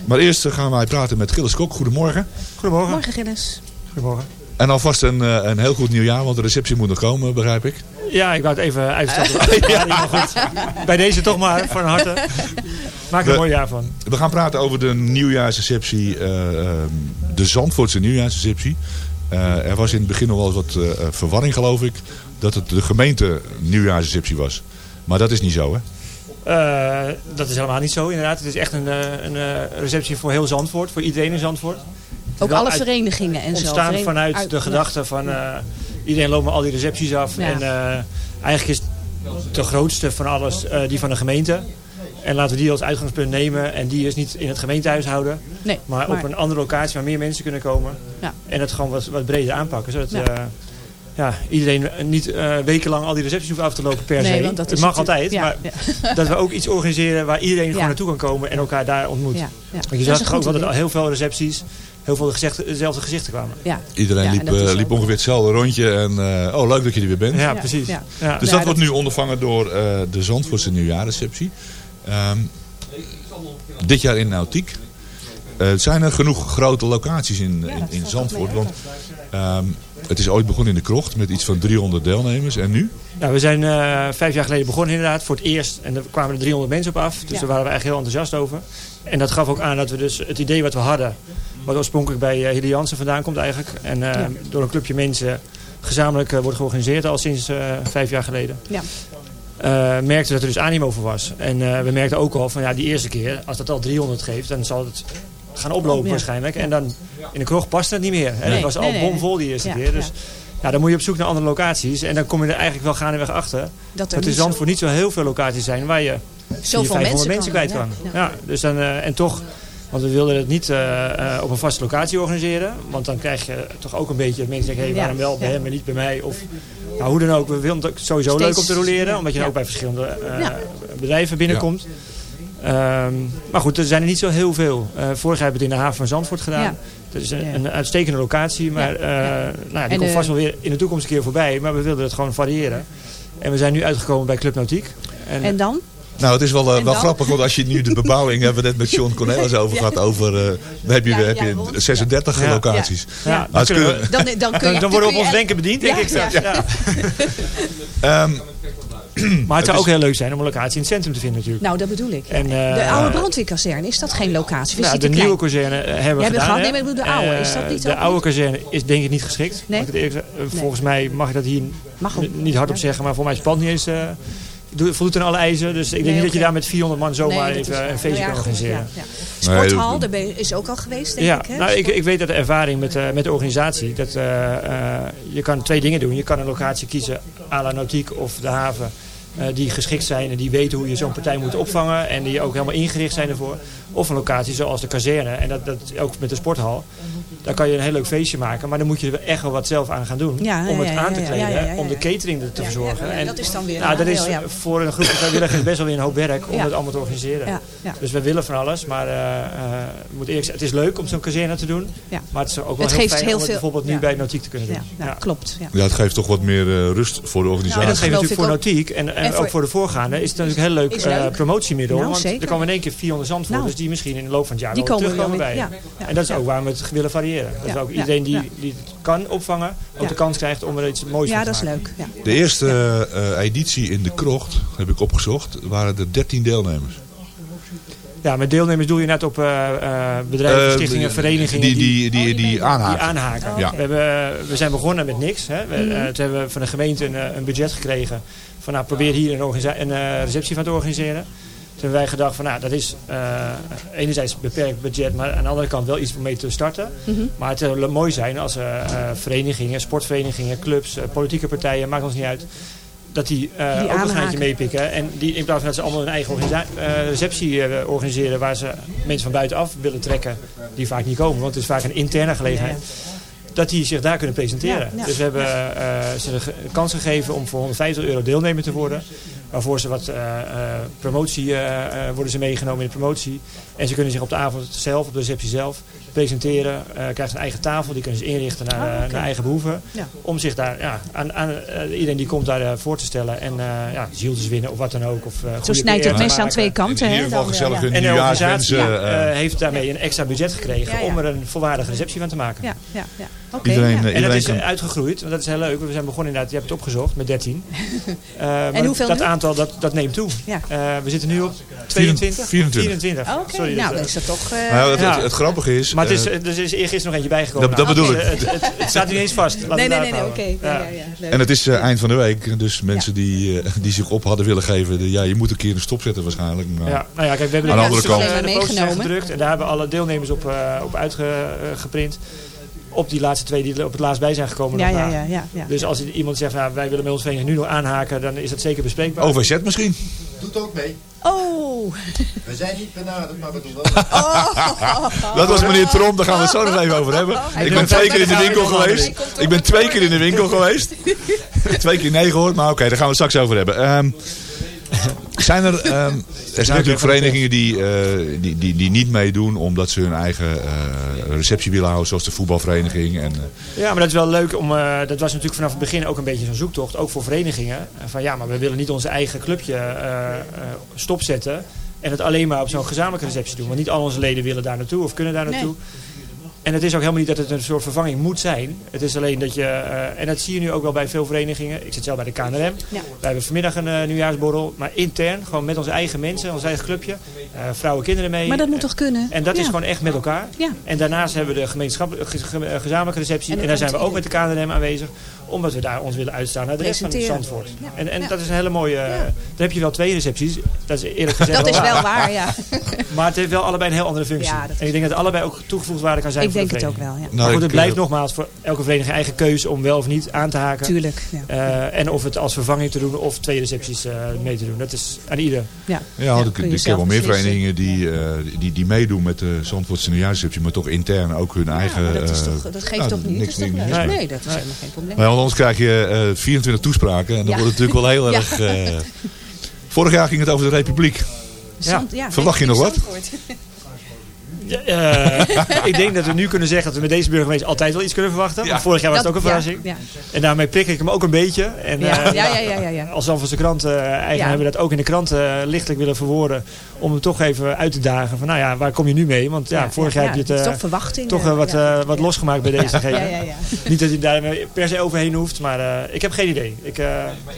Maar eerst gaan wij praten met Gilles Kok. Goedemorgen. Goedemorgen. Morgen, Gilles. Goedemorgen. En alvast een, een heel goed nieuwjaar, want de receptie moet nog komen, begrijp ik. Ja, ik wou het even uitstellen. ja. maar goed. Bij deze toch maar, van harte. Maak er We- een mooi jaar van. We gaan praten over de nieuwjaarsreceptie, eh, ehm, de Zandvoortse nieuwjaarsreceptie. Eh, er was in het begin nog wel eens wat eh, verwarring, geloof ik, dat het de gemeente nieuwjaarsreceptie was. Maar dat is niet zo, hè? Eh, dat is helemaal niet zo, inderdaad. Het is echt een, een eh, receptie voor heel Zandvoort, voor iedereen in Zandvoort. Ook alle uit- verenigingen en zo. Ontstaan vanuit uit- de gedachte van eh, iedereen loopt maar al die recepties af. Ja. En eh, eigenlijk is de grootste van alles eh, die van de gemeente. En laten we die als uitgangspunt nemen. En die is niet in het gemeentehuis houden. Nee, maar, maar- op een andere locatie waar meer mensen kunnen komen. Ja. En het gewoon wat, wat breder aanpakken. Zodat Ja. eh, ja, iedereen niet eh, wekenlang al die recepties hoeft af te lopen per Nee, se. dat het mag altijd. ja, maar dat we ook iets organiseren waar iedereen Ja. gewoon naartoe kan komen. En elkaar daar ontmoet. Ja, ja. Want je zag ook dat er heel veel recepties, heel veel dezelfde gezichten kwamen. Ja. Iedereen Ja, liep, eh, liep ongeveer hetzelfde rondje. En eh, oh, leuk dat je er weer bent. Ja, Ja, precies. ja. Ja. Dus dat wordt nu ondervangen door eh, de Zandvoortse nieuwjaarreceptie. Ehm, dit jaar in Nautiek. Eh, zijn er genoeg grote locaties in, in, in Zandvoort? Want ehm, het is ooit begonnen in de krocht met iets van 300 deelnemers. En nu? Ja, we zijn eh, vijf jaar geleden begonnen inderdaad voor het eerst. En er kwamen er 300 mensen op af. Dus Ja. daar waren we echt heel enthousiast over. En dat gaf ook aan dat we dus het idee wat we hadden... wat oorspronkelijk bij uh, Hilde Jansen vandaan komt eigenlijk... en eh, Ja. door een clubje mensen gezamenlijk wordt georganiseerd al sinds eh, vijf jaar geleden... Ja. Eh merkten dat er dus animo voor was. En eh, we merkten ook al van ja, die eerste keer, als dat al 300 geeft, dan zal het gaan oplopen waarschijnlijk. En dan in de kroeg past het niet meer. Hè? Nee, dat was al nee, bomvol die eerste Ja, keer. Dus ja. ja. dan moet je op zoek naar andere locaties. En dan kom je er eigenlijk wel gaandeweg achter. Dat Dat er er in niet zo- heel veel locaties zijn waar je Zoveel 400, 500 mensen mensen kan, kwijt ja, kan. ja. Ja. dus dan, eh, en toch, want we wilden het niet eh, eh, op een vaste locatie organiseren. Want dan krijg je toch ook een beetje dat mensen denken, hé, Ja, waarom wel bij ja. hem en niet bij mij? Of nou, hoe dan ook, we willen het ook sowieso Steeds- leuk om te roleren. Omdat je dan ja. ook bij verschillende eh, Ja. bedrijven binnenkomt. Ehm, maar goed, er zijn er niet zo heel veel. Eh, vorig jaar hebben we het in de haven van Zandvoort gedaan. Ja. Dat is een, Ja. een uitstekende locatie. Maar Ja. eh, Ja. Nou, ja, die En, komt vast wel weer in de toekomst een keer voorbij. Maar we wilden het gewoon variëren. En we zijn nu uitgekomen bij Club Nautiek. En, En dan? Nou, het is wel, eh, wel grappig, want als je nu de bebouwing hebben we net met John Cornelis over gehad. Over, eh, dan heb je, Ja, heb ja, je rond. 36 Ja. locaties. ja, Ja. dan, we- Dan, dan, kun je, dan, worden we op je ons denken bediend, denk Ja, ik straks. ja. Ja. Ehm, Maar het zou is- ook heel leuk zijn om een locatie in het centrum te vinden natuurlijk. Nou, dat bedoel ik. En, eh, de oude brandweerkazerne, is dat geen locatie? Is Nou, de nieuwe kazerne eh, hebben we hebben gedaan. gehad. Nee, maar ik bedoel de oude. Eh, Is dat niet de oude niet? kazerne is denk ik niet geschikt. Nee? Mag ik het eerlijk zeggen? Eh, Volgens mij mag ik dat hier Mag niet hardop Ja. zeggen, maar voor mij is het pand niet eens... doe- voldoet aan alle eisen. Dus ik denk Nee, niet dat je daar met 400 man zomaar Nee, even een feestje Nou ja, kan organiseren. ja, ja. Nee, Sporthal, dat- daar ben je- is ook al geweest, denk Ja, ik. Hè? nou, ik, ik weet dat de ervaring met, eh, met de organisatie, dat eh, eh, je kan twee dingen doen. Je kan een locatie kiezen à la Nautiek of de haven. eh, die geschikt zijn en die weten hoe je zo'n partij moet opvangen. En die ook helemaal ingericht zijn ervoor. Of een locatie zoals de kazerne. En dat, dat ook met de sporthal. Daar kan je een heel leuk feestje maken. Maar dan moet je er echt wel wat zelf aan gaan doen. Ja, om het ja, aan te ja, kleden. ja, ja, ja, Om de catering er te Ja, verzorgen. ja, en, dat is dan weer nou, een dat is voor een groep vrijwilligers best wel weer een hoop werk om Ja. het allemaal te organiseren. Ja, ja. Dus we willen van alles. Maar eh, eh, moet eerlijk het is leuk om zo'n kazerne te doen. Ja. Maar het is ook wel Het heel geeft fijn heel om het veel- bijvoorbeeld nu ja. bij Nautiek te kunnen doen. Ja, ja, klopt. Ja. ja, het geeft toch wat meer eh, rust voor de En organisatie. dat geeft natuurlijk voor. Nautiek en, en, En voor- ook voor de voorgaande is het natuurlijk een heel leuk, eh, promotiemiddel. Nou, want er komen in één keer 400 zandvoerders Nou. die misschien in de loop van het jaar wel komen terugkomen bij en dat is ook waar we het willen variëren. Dat Ja, ook ja, iedereen die, ja. die het kan opvangen ook Ja. de kans krijgt om er iets moois Ja, van te dat is maken. leuk. Ja. De eerste eh, editie in de krocht, heb ik opgezocht, waren er 13 deelnemers. Ja, met deelnemers doe je net op eh, eh, bedrijven, stichtingen, verenigingen Die, die, die, die, aanhaken. die aanhaken. Ja. We, hebben, we zijn begonnen met niks. Hè. We, Mhm. toen hebben we van de gemeente een, een budget gekregen. Van nou, probeer hier een, een eh, receptie van te organiseren. Toen hebben wij gedacht van nou, dat is eh, enerzijds beperkt budget, maar aan de andere kant wel iets om mee te starten. Mhm. Maar het zou mooi zijn als eh, verenigingen, sportverenigingen, clubs, politieke partijen, maakt ons niet uit. Dat die, ook een gaatje meepikken. En die in plaats van dat ze allemaal hun eigen receptie organiseren waar ze mensen van buitenaf willen trekken, die vaak niet komen. Want het is vaak een interne gelegenheid. Dat die zich daar kunnen presenteren. Ja, ja. Dus we hebben ze de kans gegeven om voor 150 euro deelnemer te worden. Waarvoor ze wat eh, eh, promotie, eh, worden ze meegenomen in de promotie. En ze kunnen zich op de avond zelf, op de receptie zelf, presenteren. eh krijgen een eigen tafel, die kunnen ze inrichten naar, Ah, eh, naar eigen behoeven. Ja. Om zich daar, ja, aan, aan eh, iedereen die komt daar voor te stellen. En eh ja, zieltjes winnen of wat dan ook. Of, eh, Zo snijdt het mes aan twee kanten. in hè, ieder geval dan, gezellig ja. een En de organisatie heeft daarmee een extra budget gekregen Ja, ja. om er een volwaardige receptie van te maken. Ja, ja, ja. Oké, Iedereen, ja. En dat is kan- uitgegroeid, want dat is heel leuk. We zijn begonnen inderdaad, je hebt het opgezocht, met 13. Eh, maar hoeveel dat nu? aantal dat, dat neemt toe. Ja. Eh, we zitten nu op 22? 24. 24. Oké, Sorry, nou, dat, dan is dat toch... eh, Nou, het, Ja. het, het grappige is... maar het is, eh, er is eergisteren nog eentje bijgekomen. Dat- dat bedoel Dus, ik. eh, Het, het, het staat niet eens vast. Nee, nee, nee, nee, oké. Ja. Ja. Ja, ja, leuk. en het is eh, eind van de week, dus mensen die, eh, die zich op hadden willen geven, de- ja, je moet een keer een stop zetten waarschijnlijk. Maar, Ja, nou ja, kijk, we hebben Aan de de, andere kant- de, de posters Meegenomen. gedrukt en daar hebben alle deelnemers op, eh, op uitgeprint. Op die laatste twee die er op het laatst bij zijn gekomen. Ja, nog ja, na. ja, ja, ja. Dus als iemand zegt, nou, wij willen bij ons vereniging nu nog aanhaken, dan is dat zeker bespreekbaar. OVZ misschien? Doet ook mee. Oh! We zijn niet benaderd, maar we doen wel. Dat was meneer Tromp, daar gaan we het zo nog even over hebben. Ik ben twee keer in de winkel geweest. Ik ben twee keer in de winkel geweest. Twee keer nee gehoord, maar oké, daar gaan we het straks over hebben. Ehm, zijn er, ehm, er zijn natuurlijk verenigingen die, eh, die, die, die niet meedoen omdat ze hun eigen eh, receptie willen houden, zoals de voetbalvereniging. En, eh, Ja, maar dat is wel leuk. Om, eh, dat was natuurlijk vanaf het begin ook een beetje zo'n zoektocht. Ook voor verenigingen. Van ja, maar we willen niet onze eigen clubje eh, eh, stopzetten. En het alleen maar op zo'n gezamenlijke receptie doen. Want niet al onze leden willen daar naartoe of kunnen daar naartoe. En het is ook helemaal niet dat het een soort vervanging moet zijn. Het is alleen dat je, eh, en dat zie je nu ook wel bij veel verenigingen. Ik zit zelf bij de KNRM. Ja. Wij hebben vanmiddag een eh, nieuwjaarsborrel. Maar intern, gewoon met onze eigen mensen, ons eigen clubje. eh, vrouwen, kinderen mee. Maar dat moet toch kunnen? En dat is gewoon echt met elkaar. Ja. En daarnaast hebben we de gemeenschappelijke ge- ge- gezamenlijke receptie. En En, daar zijn we ook met de KNRM aanwezig. Omdat we daar ons willen uitstaan naar de rest van. Zandvoort. Ja. En, en Ja. dat is een hele mooie... eh, Dan heb je wel twee recepties. Dat is eerlijk gezegd Dat is wel waar, ja. Maar het heeft wel allebei een heel andere functie. Ja, dat en ik denk dat het allebei ook toegevoegd waarde kan zijn Ik voor denk de het ook wel, ja. Maar Nou, goed, het blijft nogmaals voor elke vereniging eigen keuze om wel of niet aan te haken. Tuurlijk, ja. Eh, en of het als vervanging te doen of twee recepties eh, mee te doen. Dat is aan ieder. Ja, ja, want ik, zelf wel meer verenigingen die, eh, die, die meedoen met de Zandvoortse nieuwjaarsreceptie, maar toch intern ook hun eigen... maar dat, is toch, dat geeft nou, toch niet? niks, dat is toch niks leuk? mee. Nee, dat is helemaal geen probleem. Anders krijg je eh 24 toespraken en dan wordt het natuurlijk wel heel erg... eh, Vorig jaar ging het over de Republiek. Zand- ja, Verwacht je nog wat? Ja, eh, ik denk dat we nu kunnen zeggen dat we met deze burgemeester altijd wel iets kunnen verwachten. Want vorig jaar was het ook een ja, verrassing. ja. En daarmee prik ik hem ook een beetje. En, Ja, eh, ja, ja, ja, ja, ja. Als Zandvoortse krant eh eigenaar Ja. hebben we dat ook in de krant eh, lichtelijk willen verwoorden. Om hem toch even uit te dagen van nou ja, waar kom je nu mee? Want ja, Ja, vorig ja, jaar heb je ja, het toch verwachting, toch wat, ja. wat losgemaakt bij deze Ja, ja, ja, ja. Niet dat hij daar per se overheen hoeft, maar eh, ik heb geen idee. Ik, eh,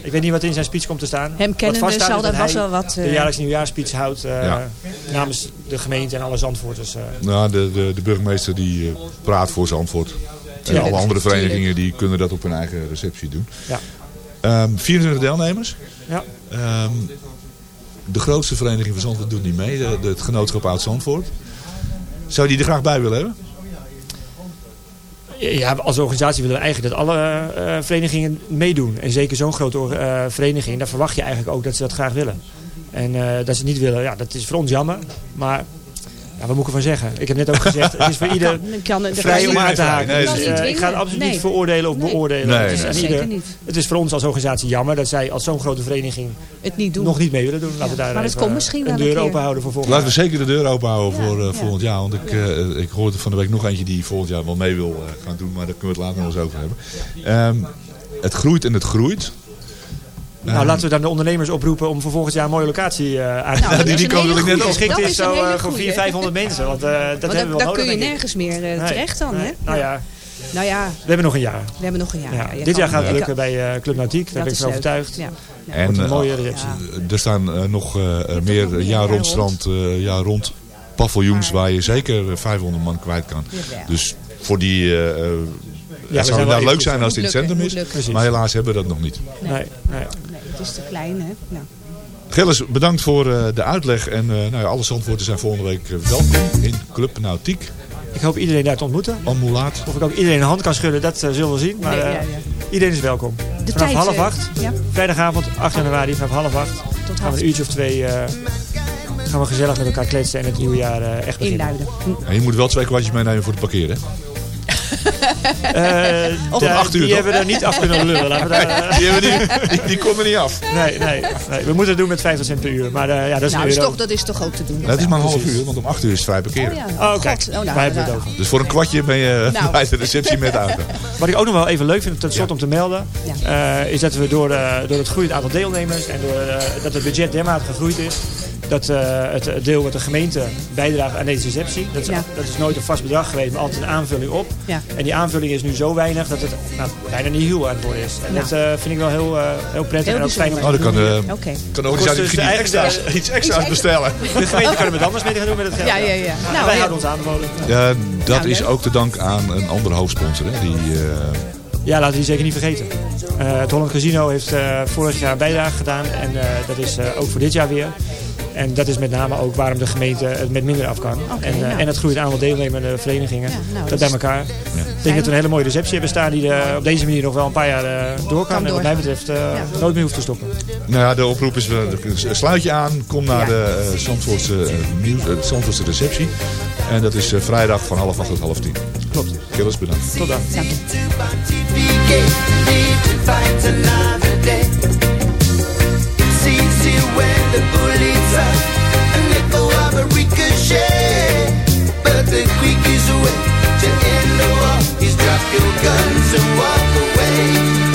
ik weet niet wat in zijn speech komt te staan. Hem kennende vaststaat zal dat vast wel wat, De jaarlijkse nieuwjaarspeech houdt eh, Ja. namens de gemeente en alle Zandvoorters. Eh. Nou, de, de, de burgemeester die eh, praat voor zijn antwoord. En alle andere verenigingen die kunnen dat op hun eigen receptie doen. Ja. Ehm, 24 deelnemers. Ja. Ehm, de grootste vereniging van Zandvoort doet niet mee. De, de- het genootschap Oud Zandvoort. Zou die er graag bij willen hebben? Ja, als organisatie willen we eigenlijk dat alle eh, verenigingen meedoen. En zeker zo'n grote vereniging, daar verwacht je eigenlijk ook dat ze dat graag willen. En dat ze het niet willen, ja, dat is voor ons jammer. Maar ja, wat moet ik ervan zeggen? Ik heb net ook gezegd, het is voor ieder Kan- kan- dat vrij om aan te haken. Nee, Dus, eh, ik ga het absoluut Nee. niet veroordelen of Nee. beoordelen. Nee, het, is nee. aan Zeker ieder, niet. het is voor ons als organisatie jammer dat zij als zo'n grote vereniging Het niet doen. nog niet mee willen doen. Laten we daar maar even, komt misschien een deur open houden voor volgend Laten we jaar. zeker de deur open houden voor eh, ja. volgend jaar. Want ik, eh, ik hoorde van de week nog eentje die volgend jaar wel mee wil eh, gaan doen. Maar daar kunnen we het later nog eens over hebben. Ehm, het groeit en het groeit. Nou, Ehm, laten we dan de ondernemers oproepen om voor volgend jaar een mooie locatie eh aan te Nou, die komen er net geschikt Dat is zo eh, voor goeie. 400, 500 mensen. Want eh, dat Want hebben we wel nodig, kun je ik. nergens meer eh, Nee, terecht dan, nee. hè? Nou ja, Nou ja, we hebben nog een jaar. we hebben nog een jaar. Ja. Dit jaar gaat het lukken bij eh, Club Nautiek. Daar ben ik van overtuigd. Ja. En een eh, mooie receptie. er staan eh, nog eh, meer jaar rond strand, eh, jaar rond paviljoens waar je zeker eh, 500 man kwijt kan. Dus voor die... we het zou nou leuk zijn als het in het centrum is. Maar helaas hebben we dat nog niet. Nee, nee. Nee, het is te klein, hè? Nou. Gilles, bedankt voor eh, de uitleg. En eh, nou ja, alle zandwoorden zijn volgende week eh, welkom in Club Nautiek. Ik hoop iedereen daar te ontmoeten. Almoelaat. Of ik ook iedereen een hand kan schudden, dat zullen we zien. Maar Nee, eh, ja, ja. iedereen is welkom. De vanaf tijd, half acht, ja. vrijdagavond 8 januari, vanaf half acht. Tot gaan half we een uurtje of twee eh, gaan we gezellig met elkaar kletsen en het nieuwe jaar echt beginnen. inluiden. En je moet wel twee kwartjes meenemen voor het parkeren. Eh, Tot daar- acht uur, Die toch? hebben we er niet af kunnen lullen. Laten we daar, Die, hebben die, die, die komen niet af. nee, nee, nee, we moeten het doen met 50 cent per uur. Maar eh, ja, dat is Nou, is, toch, dat is toch ook te doen? Dat is maar een half uur, want om acht uur is het vrij parkeren. Oh ja. Oh, kijk, Oh, nou, hebben we het over? Dus voor een kwartje ben je Nou. bij de receptie met auto. Wat ik ook nog wel even leuk vind, tot slot om te melden, eh, is dat we door, eh, door het groeiend aantal deelnemers en door, eh, dat het budget dermate gegroeid is, dat eh, het deel wat de gemeente bijdraagt aan deze receptie, dat is, Ja. dat is nooit een vast bedrag geweest, maar altijd een aanvulling op. Ja. En die aanvulling is nu zo weinig dat het nou, bijna niet heel aan het worden is. En Ja. dat eh, vind ik wel heel, eh, heel prettig Heel en ook fijn om Oh, dan kan Oké. kan dus misschien iets extra's, de- iets extra's bestellen. De gemeente kan er met anders mee gaan doen met het geld. Ja, ja, ja. Nou, wij houden ons aanbevolen. Ja, dat Nou, is ook te danken aan een andere hoofdsponsor. Hè, die, eh, Ja, laten we die zeker niet vergeten. Eh, het Holland Casino heeft eh, vorig jaar bijdrage gedaan. En eh, dat is eh, ook voor dit jaar weer. En dat is met name ook waarom de gemeente het met minder af kan. En, eh, nou. en het groeit aantal deelnemende verenigingen. Ja, nou, dat dat bij elkaar. Ik denk dat we een hele mooie receptie hebben staan die eh, op deze manier nog wel een paar jaar eh, door kan. En wat mij betreft eh, nooit meer hoeft te stoppen. nou ja, de oproep is, we sluit je aan, kom naar Ja. de uh, Zandvoortse, Zandvoortse receptie. En dat is eh, vrijdag van half acht tot half tien. Klopt. Gilles, bedankt. Tot dan. when the. An echo of a ricochet. But the quick is to end the war. He's dropped your guns and walk away.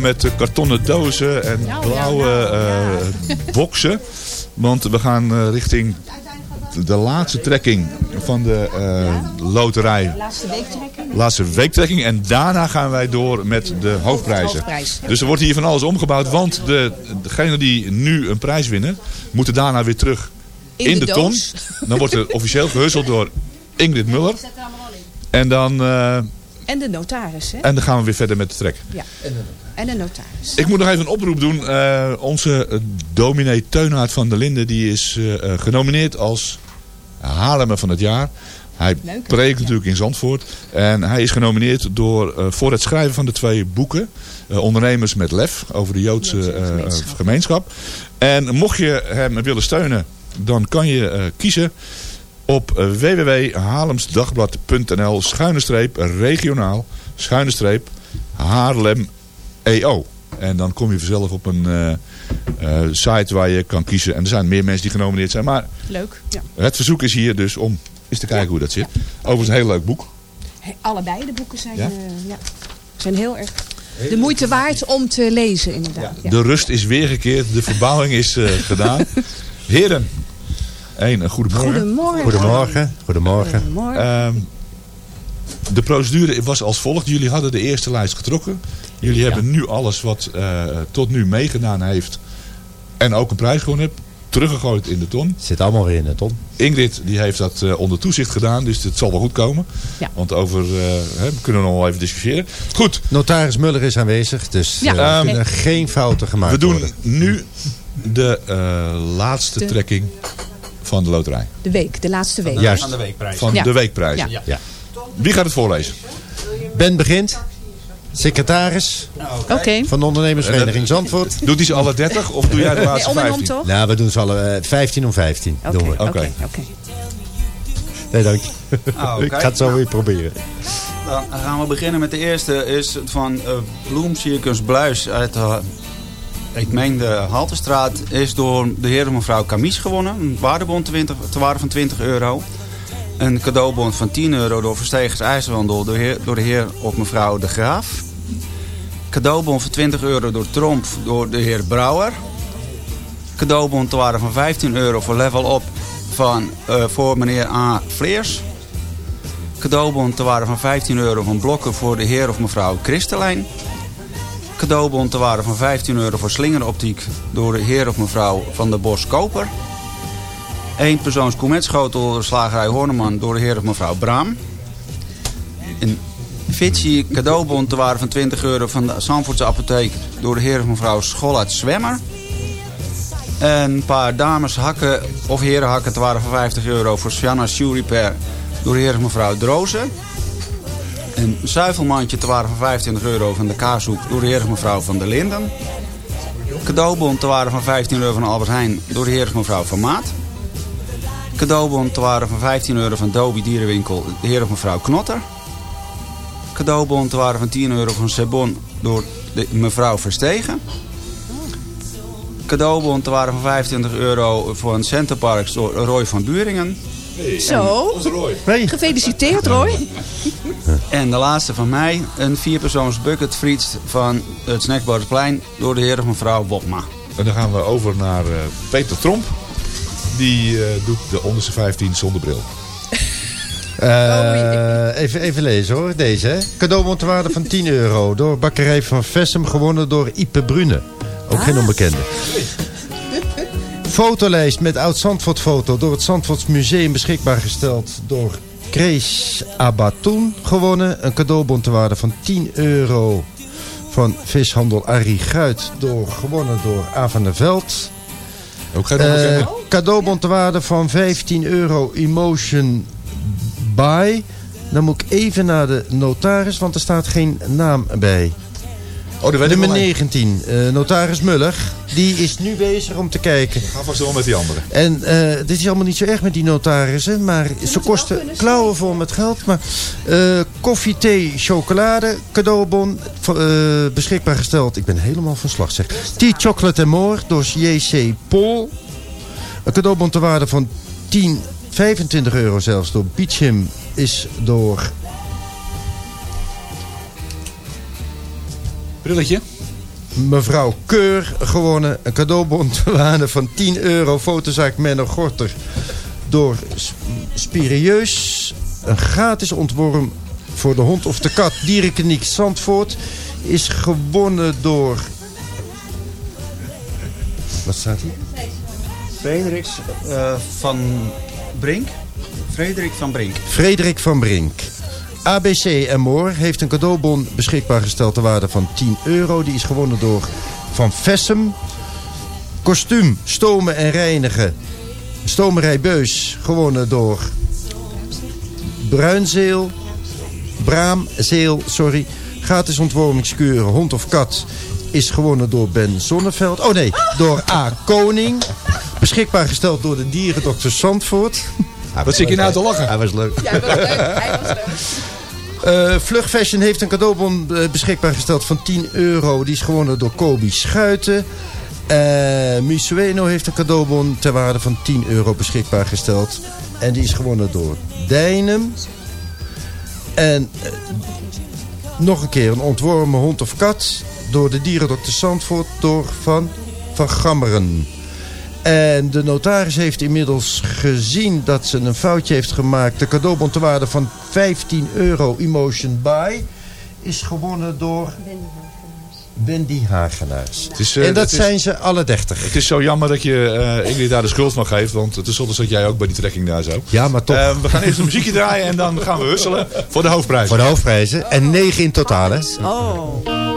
Met eh, kartonnen dozen en blauwe eh, boxen. Want we gaan eh, richting de laatste trekking van de eh, loterij. Laatste weektrekking. Laatste weektrekking. En daarna gaan wij door met de hoofdprijzen. Hoofdprijs. Dus er wordt hier van alles omgebouwd. Want de, degenen die nu een prijs winnen, moeten daarna weer terug In in, de de, ton. Dan wordt er officieel gehusteld door Ingrid Muller. En dan, eh, En de notaris, hè? en dan gaan we weer verder met de trek. Ja. En de notaris. Ik moet nog even een oproep doen. Eh, onze eh, dominee Teunhaard van der Linden die is eh, genomineerd als Haarlemmer van het jaar. Hij Leuk, preekt natuurlijk in Zandvoort. En hij is genomineerd door, voor het schrijven van de twee boeken. Ondernemers met lef over de Joodse gemeenschap. gemeenschap. En mocht je hem willen steunen, dan kan je kiezen op www.haarlemsdagblad.nl schuine streep regionaal schuine streep Haarlem EO. En dan kom je vanzelf op een eh, eh, site waar je kan kiezen. En er zijn meer mensen die genomineerd zijn. Maar Leuk. Ja. het verzoek is hier dus om eens te kijken hoe dat zit. Overigens een heel leuk boek. Hey, allebei de boeken zijn, Ja? eh, ja, zijn heel erg de moeite waard om te lezen inderdaad. Ja. De rust is weergekeerd. De verbouwing is eh, gedaan. Heren. Een, een goedemorgen. Goedemorgen. Goedemorgen. Goedemorgen. Goedemorgen. Ehm, de procedure was als volgt. Jullie hadden de eerste lijst getrokken. Jullie hebben nu alles wat eh, tot nu meegedaan heeft. En ook een prijs gewonnen hebt. Teruggegooid in de ton. Zit allemaal weer in de ton. Ingrid die heeft dat eh, onder toezicht gedaan. Dus het zal wel goed komen. Ja. Want over eh, hè, we kunnen nog wel even discussiëren. Goed. Notaris Muller is aanwezig, dus Ja. eh, er Ehm, kunnen geen fouten gemaakt We doen worden. nu de eh, laatste De- trekking van de loterij. De week, de laatste week. Juist. Van de weekprijs. Van Ja. de weekprijs. Ja. Ja. Wie gaat het voorlezen? Ben begint. Secretaris Oké. van de ondernemersvereniging Zandvoort. Doet hij ze alle 30 of doe jij de Nee, laatste om en om 15? toch? Nou, we doen ze alle eh, 15 om 15. Oké, Doen we. oké, Oké. oké. Nee, dank je. Ah, oké. Ik ga het zo weer proberen. Dan gaan we beginnen met de eerste. Is van uh, Bloemcircus Bluis uit de, ik meen de Haltestraat. Is door de heer en mevrouw Camies gewonnen. Een waardebon 20, te waarde van 20 euro. Een cadeaubon van 10 euro door Verstegers heer, door de heer of mevrouw De Graaf. Cadeaubon van 20 euro door Tromp door de heer Brouwer. Cadeaubon te waarde van 15 euro voor Level Up van, eh, voor meneer A. Vleers. Cadeaubon te waarde van 15 euro van Blokken voor de heer of mevrouw Christelijn. Cadeaubon te waarde van 15 euro voor Slingeroptiek door de heer of mevrouw Van der Bos Koper. Eén persoons koemetschotel slagerij Horneman door de heer of mevrouw Braam. Een Fitchi cadeaubon te waarde van 20 euro van de Zandvoortse apotheek door de heer of mevrouw Schollaert Zwemmer. Een paar dames hakken of heren hakken te waarde van 50 euro voor Sjanna Shoe Repair door de heer of mevrouw Drozen. Een zuivelmandje te waarde van 25 euro van de kaashoek door de heer of mevrouw Van der Linden. Cadeaubon te waarde van 15 euro van Albert Heijn door de heer of mevrouw Van Maat. Cadeaubon te waarde van 15 euro van Dobie Dierenwinkel de heer of mevrouw Knotter. Cadeaubon te waarde van 10 euro van Sebon door de mevrouw Verstegen. Cadeaubon te waarde van 25 euro van Centerparks door Roy van Buringen. Zo. Gefeliciteerd Roy. En de laatste van mij, een vierpersoons bucket friet van het Snackbarsplein door de heer of mevrouw Wopma. En dan gaan we over naar eh, Peter Tromp. Die eh, doet de onderste 15 zonder bril. Eh, even, even lezen hoor, deze hè. Cadeaubon te waarde van 10 euro door bakkerij van Vessem gewonnen door Ipe Brune. Ook geen onbekende. Fotolijst met oud Zandvoort foto door het Zandvoorts Museum beschikbaar gesteld door Krees Abatoen gewonnen. Een cadeaubon te waarde van 10 euro van vishandel Arie Guit door, gewonnen door A van der Veld. Ook geen Eh, cadeaubon te waarde van 15 euro Emotion Buy. Dan moet ik even naar de notaris, want er staat geen naam bij. Oh, Nummer wel. 19, eh, notaris Muller. Die is nu bezig om te kijken. Ga vast wel met die andere. En eh, dit is allemaal niet zo erg met die notarissen. Maar ze kosten klauwen vol met geld. Maar eh, koffie, thee, chocolade, cadeaubon. eh, beschikbaar gesteld. Ik ben helemaal van slag zeg. Tea Chocolate and More door JC Pol. Een cadeaubon te waarde van 10, 25 euro zelfs door Beachim is door... Brilletje. Mevrouw Keur gewonnen. Een cadeaubon te waarde van 10 euro. Fotozaak Menno Gorter door Sp- Spirieus. Een gratis ontworm voor de hond of de kat. Dierenkliniek Zandvoort is gewonnen door... Wat staat hier? Frederiks eh, van Brink. Frederik van Brink. Frederik van Brink. ABC en More heeft een cadeaubon beschikbaar gesteld ter waarde van 10 euro. Die is gewonnen door Van Vessem. Kostuum, stomen en reinigen. Stomerij Beus, gewonnen door Bruinzeel. Braamzeel, sorry. Gratis ontwormingskuur, hond of kat, is gewonnen door Ben Zonneveld. Oh nee, door A. Koning. Beschikbaar gesteld door de dierendokter Zandvoort. Wat zit je nou te lachen? Hij was leuk. Ja, was leuk. Hij was leuk. Eh Vlugfashion heeft een cadeaubon eh, beschikbaar gesteld van 10 euro. Die is gewonnen door Kobi Schuiten. Eh Misueno heeft een cadeaubon ter waarde van 10 euro beschikbaar gesteld. En die is gewonnen door Dijnem. En nog een keer een ontworpen hond of kat door de dierendokter Zandvoort door Van, van Gammeren. En de notaris heeft inmiddels gezien dat ze een foutje heeft gemaakt. De cadeaubon te waarde van 15 euro Emotion Buy is gewonnen door Wendy Hagenaars. Het is, eh, en dat het is- zijn ze alle 30. Het is zo jammer dat je eh Ingrid daar de schuld van geeft. Want tenslotte zat jij ook bij die trekking daar zo. Ja, maar toch. Eh, we gaan eerst een muziekje draaien en dan gaan we husselen voor de hoofdprijs. Voor de hoofdprijzen. En 9 in totaal, hè? Oh.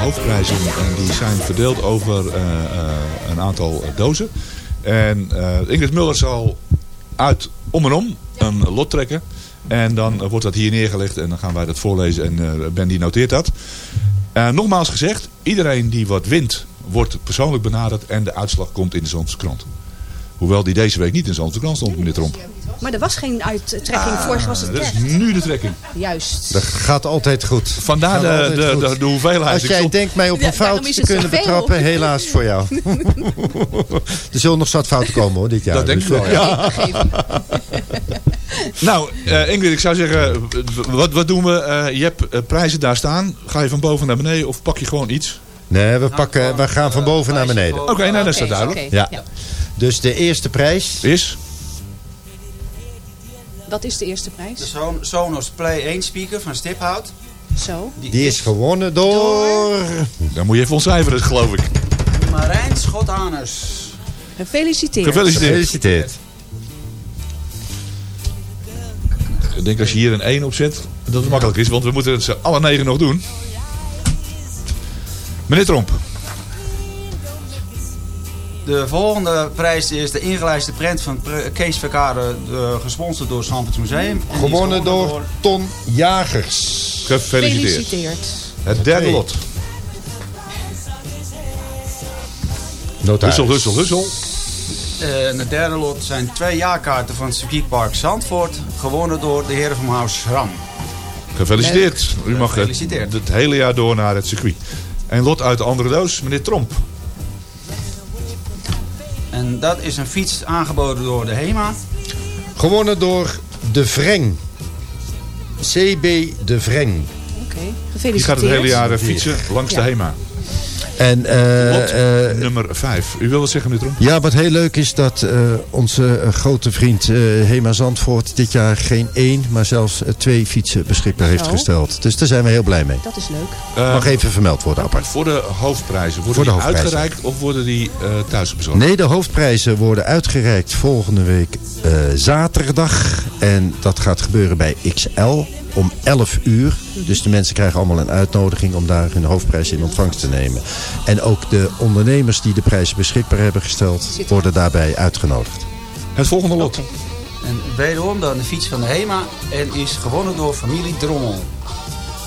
Hoofdprijzen. En die zijn verdeeld over eh, eh, een aantal dozen. En eh, Ingrid Muller zal uit om en om een lot trekken. En dan wordt dat hier neergelegd en dan gaan wij dat voorlezen en Ben die noteert dat. Nogmaals gezegd, iedereen die wat wint wordt persoonlijk benaderd en de uitslag komt in de Zandse krant. Hoewel die deze week niet in de Zandse krant stond, meneer Tromp. Maar er was geen uittrekking. Vorig was het Dat is echt. nu de trekking. Juist. Dat gaat altijd goed. Vandaar de, altijd de, goed. de, de hoeveelheid. Als Ik jij denkt mij op een fout te kunnen betrappen, helaas voor jou. er zullen nog zat fouten komen hoor, dit jaar. Dat denk ik Dus, wel, eh, ja. Nou, eh, Ingrid, ik zou zeggen, wat, wat doen we? Eh, je hebt eh, prijzen daar staan. Ga je van boven naar beneden of pak je gewoon iets? Nee, we, pakken, we gaan van boven naar beneden. Oké, nou, dat is dat duidelijk. Ja. Dus de eerste prijs is? Wat is de eerste prijs? De Son- Sonos Play 1 speaker van Stiphout. Zo. Die is gewonnen door... Dan moet je even ontcijferen, geloof ik. Marijn Schotanus. Gefeliciteerd. Gefeliciteerd. Gefeliciteerd. Ik denk als je hier een 1 op zet, dat het makkelijk is. Want we moeten het ze alle negen nog doen. Meneer Tromp. De volgende prijs is de ingelijste prent van Kees Verkade, eh, gesponsord door het Zandvoorts Museum. Gewonnen door Ton Jagers. Gefeliciteerd. Gefeliciteerd. Het derde lot. Notaris. Hussel, hussel, hussel. Eh, En het derde lot zijn twee jaarkaarten van het circuitpark Zandvoort. Gewonnen door de heren van Huis Schram. Gefeliciteerd. U mag het, Gefeliciteerd. het hele jaar door naar het circuit. En lot uit de andere doos, meneer Tromp. En dat is een fiets aangeboden door de HEMA. Gewonnen door De Vreng. CB De Vreng. Oké, Die gefeliciteerd. gaat het hele jaar fietsen langs Ja. de HEMA. En eh, Lot eh, nummer 5. U wil wat zeggen, meneer Tromp? ja, wat heel leuk is dat eh, onze grote vriend eh, Hema Zandvoort dit jaar geen één, maar zelfs twee fietsen beschikbaar heeft Oh. gesteld. Dus daar zijn we heel blij mee. Dat is leuk. Mag even vermeld worden apart. Voor de hoofdprijzen. Worden Voor de die hoofdprijzen. uitgereikt of worden die eh thuis bezorgd? Nee, de hoofdprijzen worden uitgereikt volgende week eh, zaterdag. En dat gaat gebeuren bij XL om 11 uur. Dus de mensen krijgen allemaal een uitnodiging om daar hun hoofdprijs in ontvangst te nemen. En ook de ondernemers die de prijzen beschikbaar hebben gesteld, worden daarbij uitgenodigd. Het volgende lot. En wederom dan de fiets van de HEMA. En is gewonnen door familie Drommel.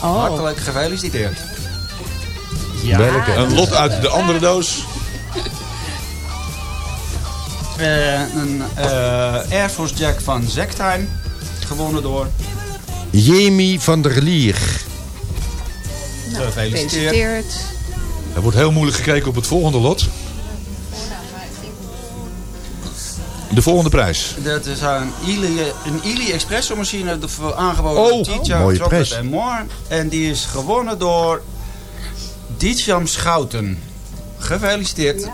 Oh. Hartelijk gefeliciteerd. Welke? Een lot uit de andere doos. Eh, een eh, Air Force Jack van Zektime. Gewonnen door. Jemi van der Lier. Nou, Gefeliciteerd. gefeliciteerd. Er wordt heel moeilijk gekeken op het volgende lot. De volgende prijs. Dat is een Ili, een Ili aangeboden Oh, door Tietjam prijs. and More. En die is gewonnen door Dietjam Schouten. Gefeliciteerd.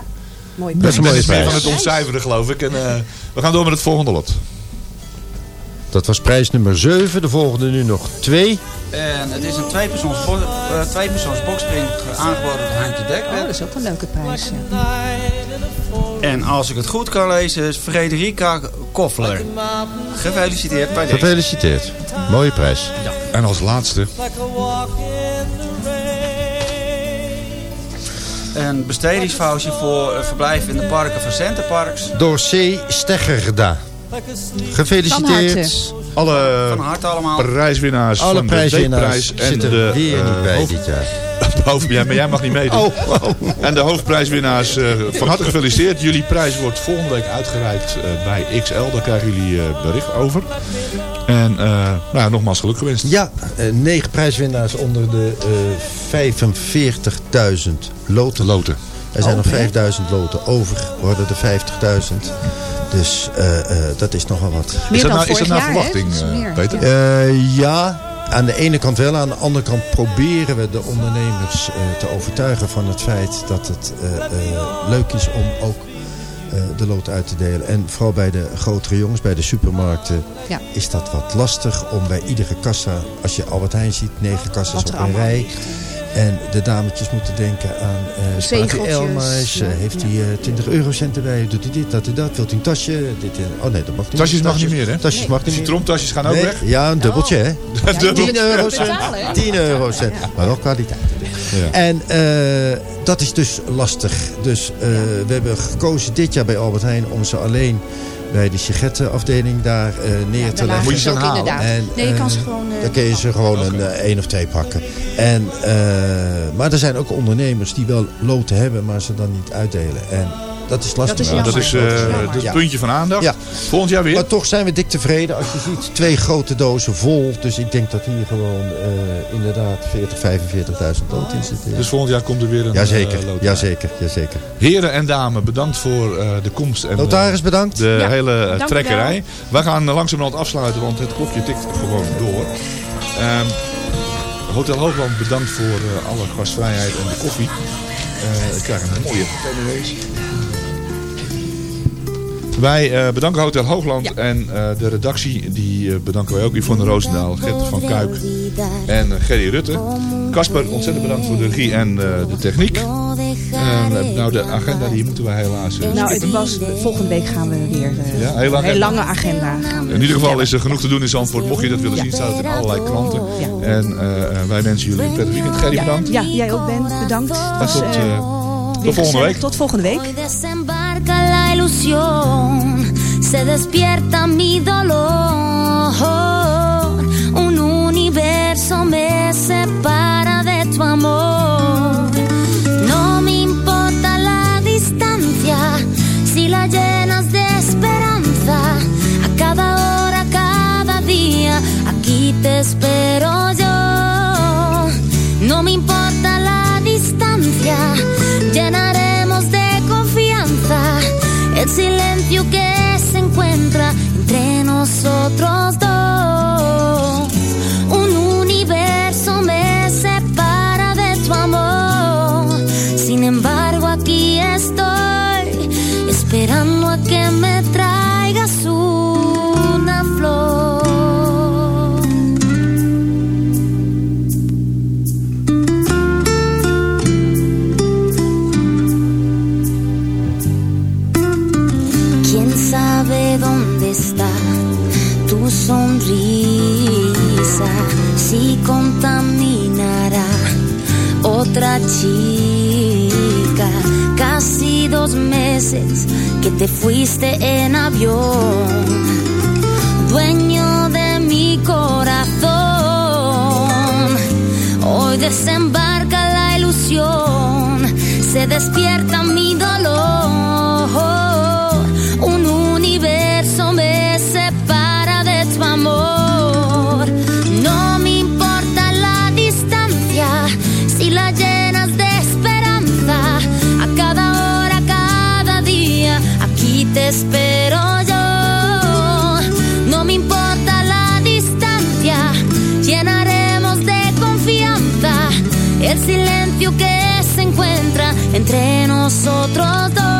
Mooi Dat is een mooie zijn van prijs. het ontcijferen, geloof ik. En, eh, we gaan door met het volgende lot. Dat was prijs nummer 7. De volgende nu nog 2. En het is een tweepersoons, bo eh, tweepersoons boxspring aangeboden door Heintje Oh, Dekbed. dat is ook een leuke prijs. ja. En als ik het goed kan lezen is Frederica Koffler. Gefeliciteerd bij deze. Gefeliciteerd. Mooie prijs. En als laatste. Een bestedingsvoucher voor eh, verblijf in de parken van Centerparks. Door C. Steggerda. Gefeliciteerd. Alle Van harte allemaal. prijswinnaars Alle van de weekprijs en zitten de weer eh, niet bij hoofd- dit jaar. de hoofd- ja, maar jij mag niet meedoen. Oh, oh. En de hoofdprijswinnaars, eh, van harte gefeliciteerd. Jullie prijs wordt volgende week uitgereikt eh, bij XL. Daar krijgen jullie eh, bericht over. En eh, nou, ja, nogmaals geluk gewenst. Ja, eh, negen prijswinnaars onder de eh 45.000 loten. Loten. Er zijn Oh, nog hè? 5000 loten over, worden er 50.000. Dus eh, eh, dat is nogal wat. Meer is dat dan nou, is dat vorig nou verwachting, eh, Peter? ja. Ja, aan de ene kant wel. Aan de andere kant proberen we de ondernemers eh, te overtuigen van het feit dat het leuk is om ook eh, de lood uit te delen. En vooral bij de grotere jongens, bij de supermarkten, Ja. is dat wat lastig om bij iedere kassa, als je Albert Heijn ziet, negen kassas Wat op een rij. ligt. En de dametjes moeten denken aan uh, Zegeltjes, Elma's. ja. heeft hij eh, 20 eurocent erbij? Doet hij dit, dat hij dat? Wilt hij een tasje? Dit, eh, oh nee, dat mag niet. Tasjes mag niet meer, hè? Tasjes mag niet meer. Citroentasjes gaan ook Nee, weg. Ja, een dubbeltje, hè? Ja, 10 eurocent. betalen, hè? 10 eurocent. Maar wel kwaliteit. Ja. En eh, dat is dus lastig. Dus eh, we hebben gekozen dit jaar bij Albert Heijn om ze alleen bij de sigarettenafdeling daar eh, neer Ja, te leggen. Moet je ze halen? inderdaad. En, nee, je kan eh, ze gewoon... eh, Dan kun je ze gewoon een eh, één of twee pakken. En, eh, maar er zijn ook ondernemers die wel loten hebben, maar ze dan niet uitdelen. En dat is lastig. Dat is Ja, dat is, eh, dat is het puntje van aandacht. Ja. Volgend jaar weer. Maar toch zijn we dik tevreden. Als je ziet, twee grote dozen vol. Dus ik denk dat hier gewoon eh, inderdaad 40, 45.000 dood in zitten. Dus volgend jaar komt er weer een Jazeker, eh, loterij. jazeker, jazeker. Heren en dames, bedankt voor eh, de komst. En, Notaris, bedankt. De Ja, hele trekkerij. We gaan langzamerhand afsluiten, want het klokje tikt gewoon door. Ehm, Hotel Hoogland bedankt voor eh, alle gastvrijheid en de koffie. Eh, ik krijg een mooie. Wij eh, bedanken Hotel Hoogland en eh, de redactie. Die eh, bedanken wij ook. Yvonne Roosendaal, Gert van Kuik en eh, Gerry Rutte. Casper, ontzettend bedankt voor de regie en eh, de techniek. Eh, nou, de agenda die moeten wij helaas Nou, het was, volgende week gaan we weer eh, Ja, hele een hele lange agenda. Gaan we In ieder geval is er genoeg te doen in Zandvoort. Mocht je dat willen zien, staat het in allerlei kranten. En wij wensen jullie een prettig weekend. Gerry, Ja, bedankt. ja, jij ook Ben, bedankt. En Dus, tot, volgende week. Tot volgende week. Ilusión, se despierta mi dolor. Un universo me separa de tu amor. No me importa la distancia, si la llenas de esperanza. A cada hora, cada día, aquí te espero silencio que se encuentra entre nosotros dos. Otra chica. Casi dos meses que te fuiste en avión, dueño de mi corazón. Hoy desembarca la ilusión, se despierta mi dolor. Un universo me separa de tu amor. Te espero yo. No me importa la distancia, llenaremos de confianza el silencio que se encuentra entre nosotros dos.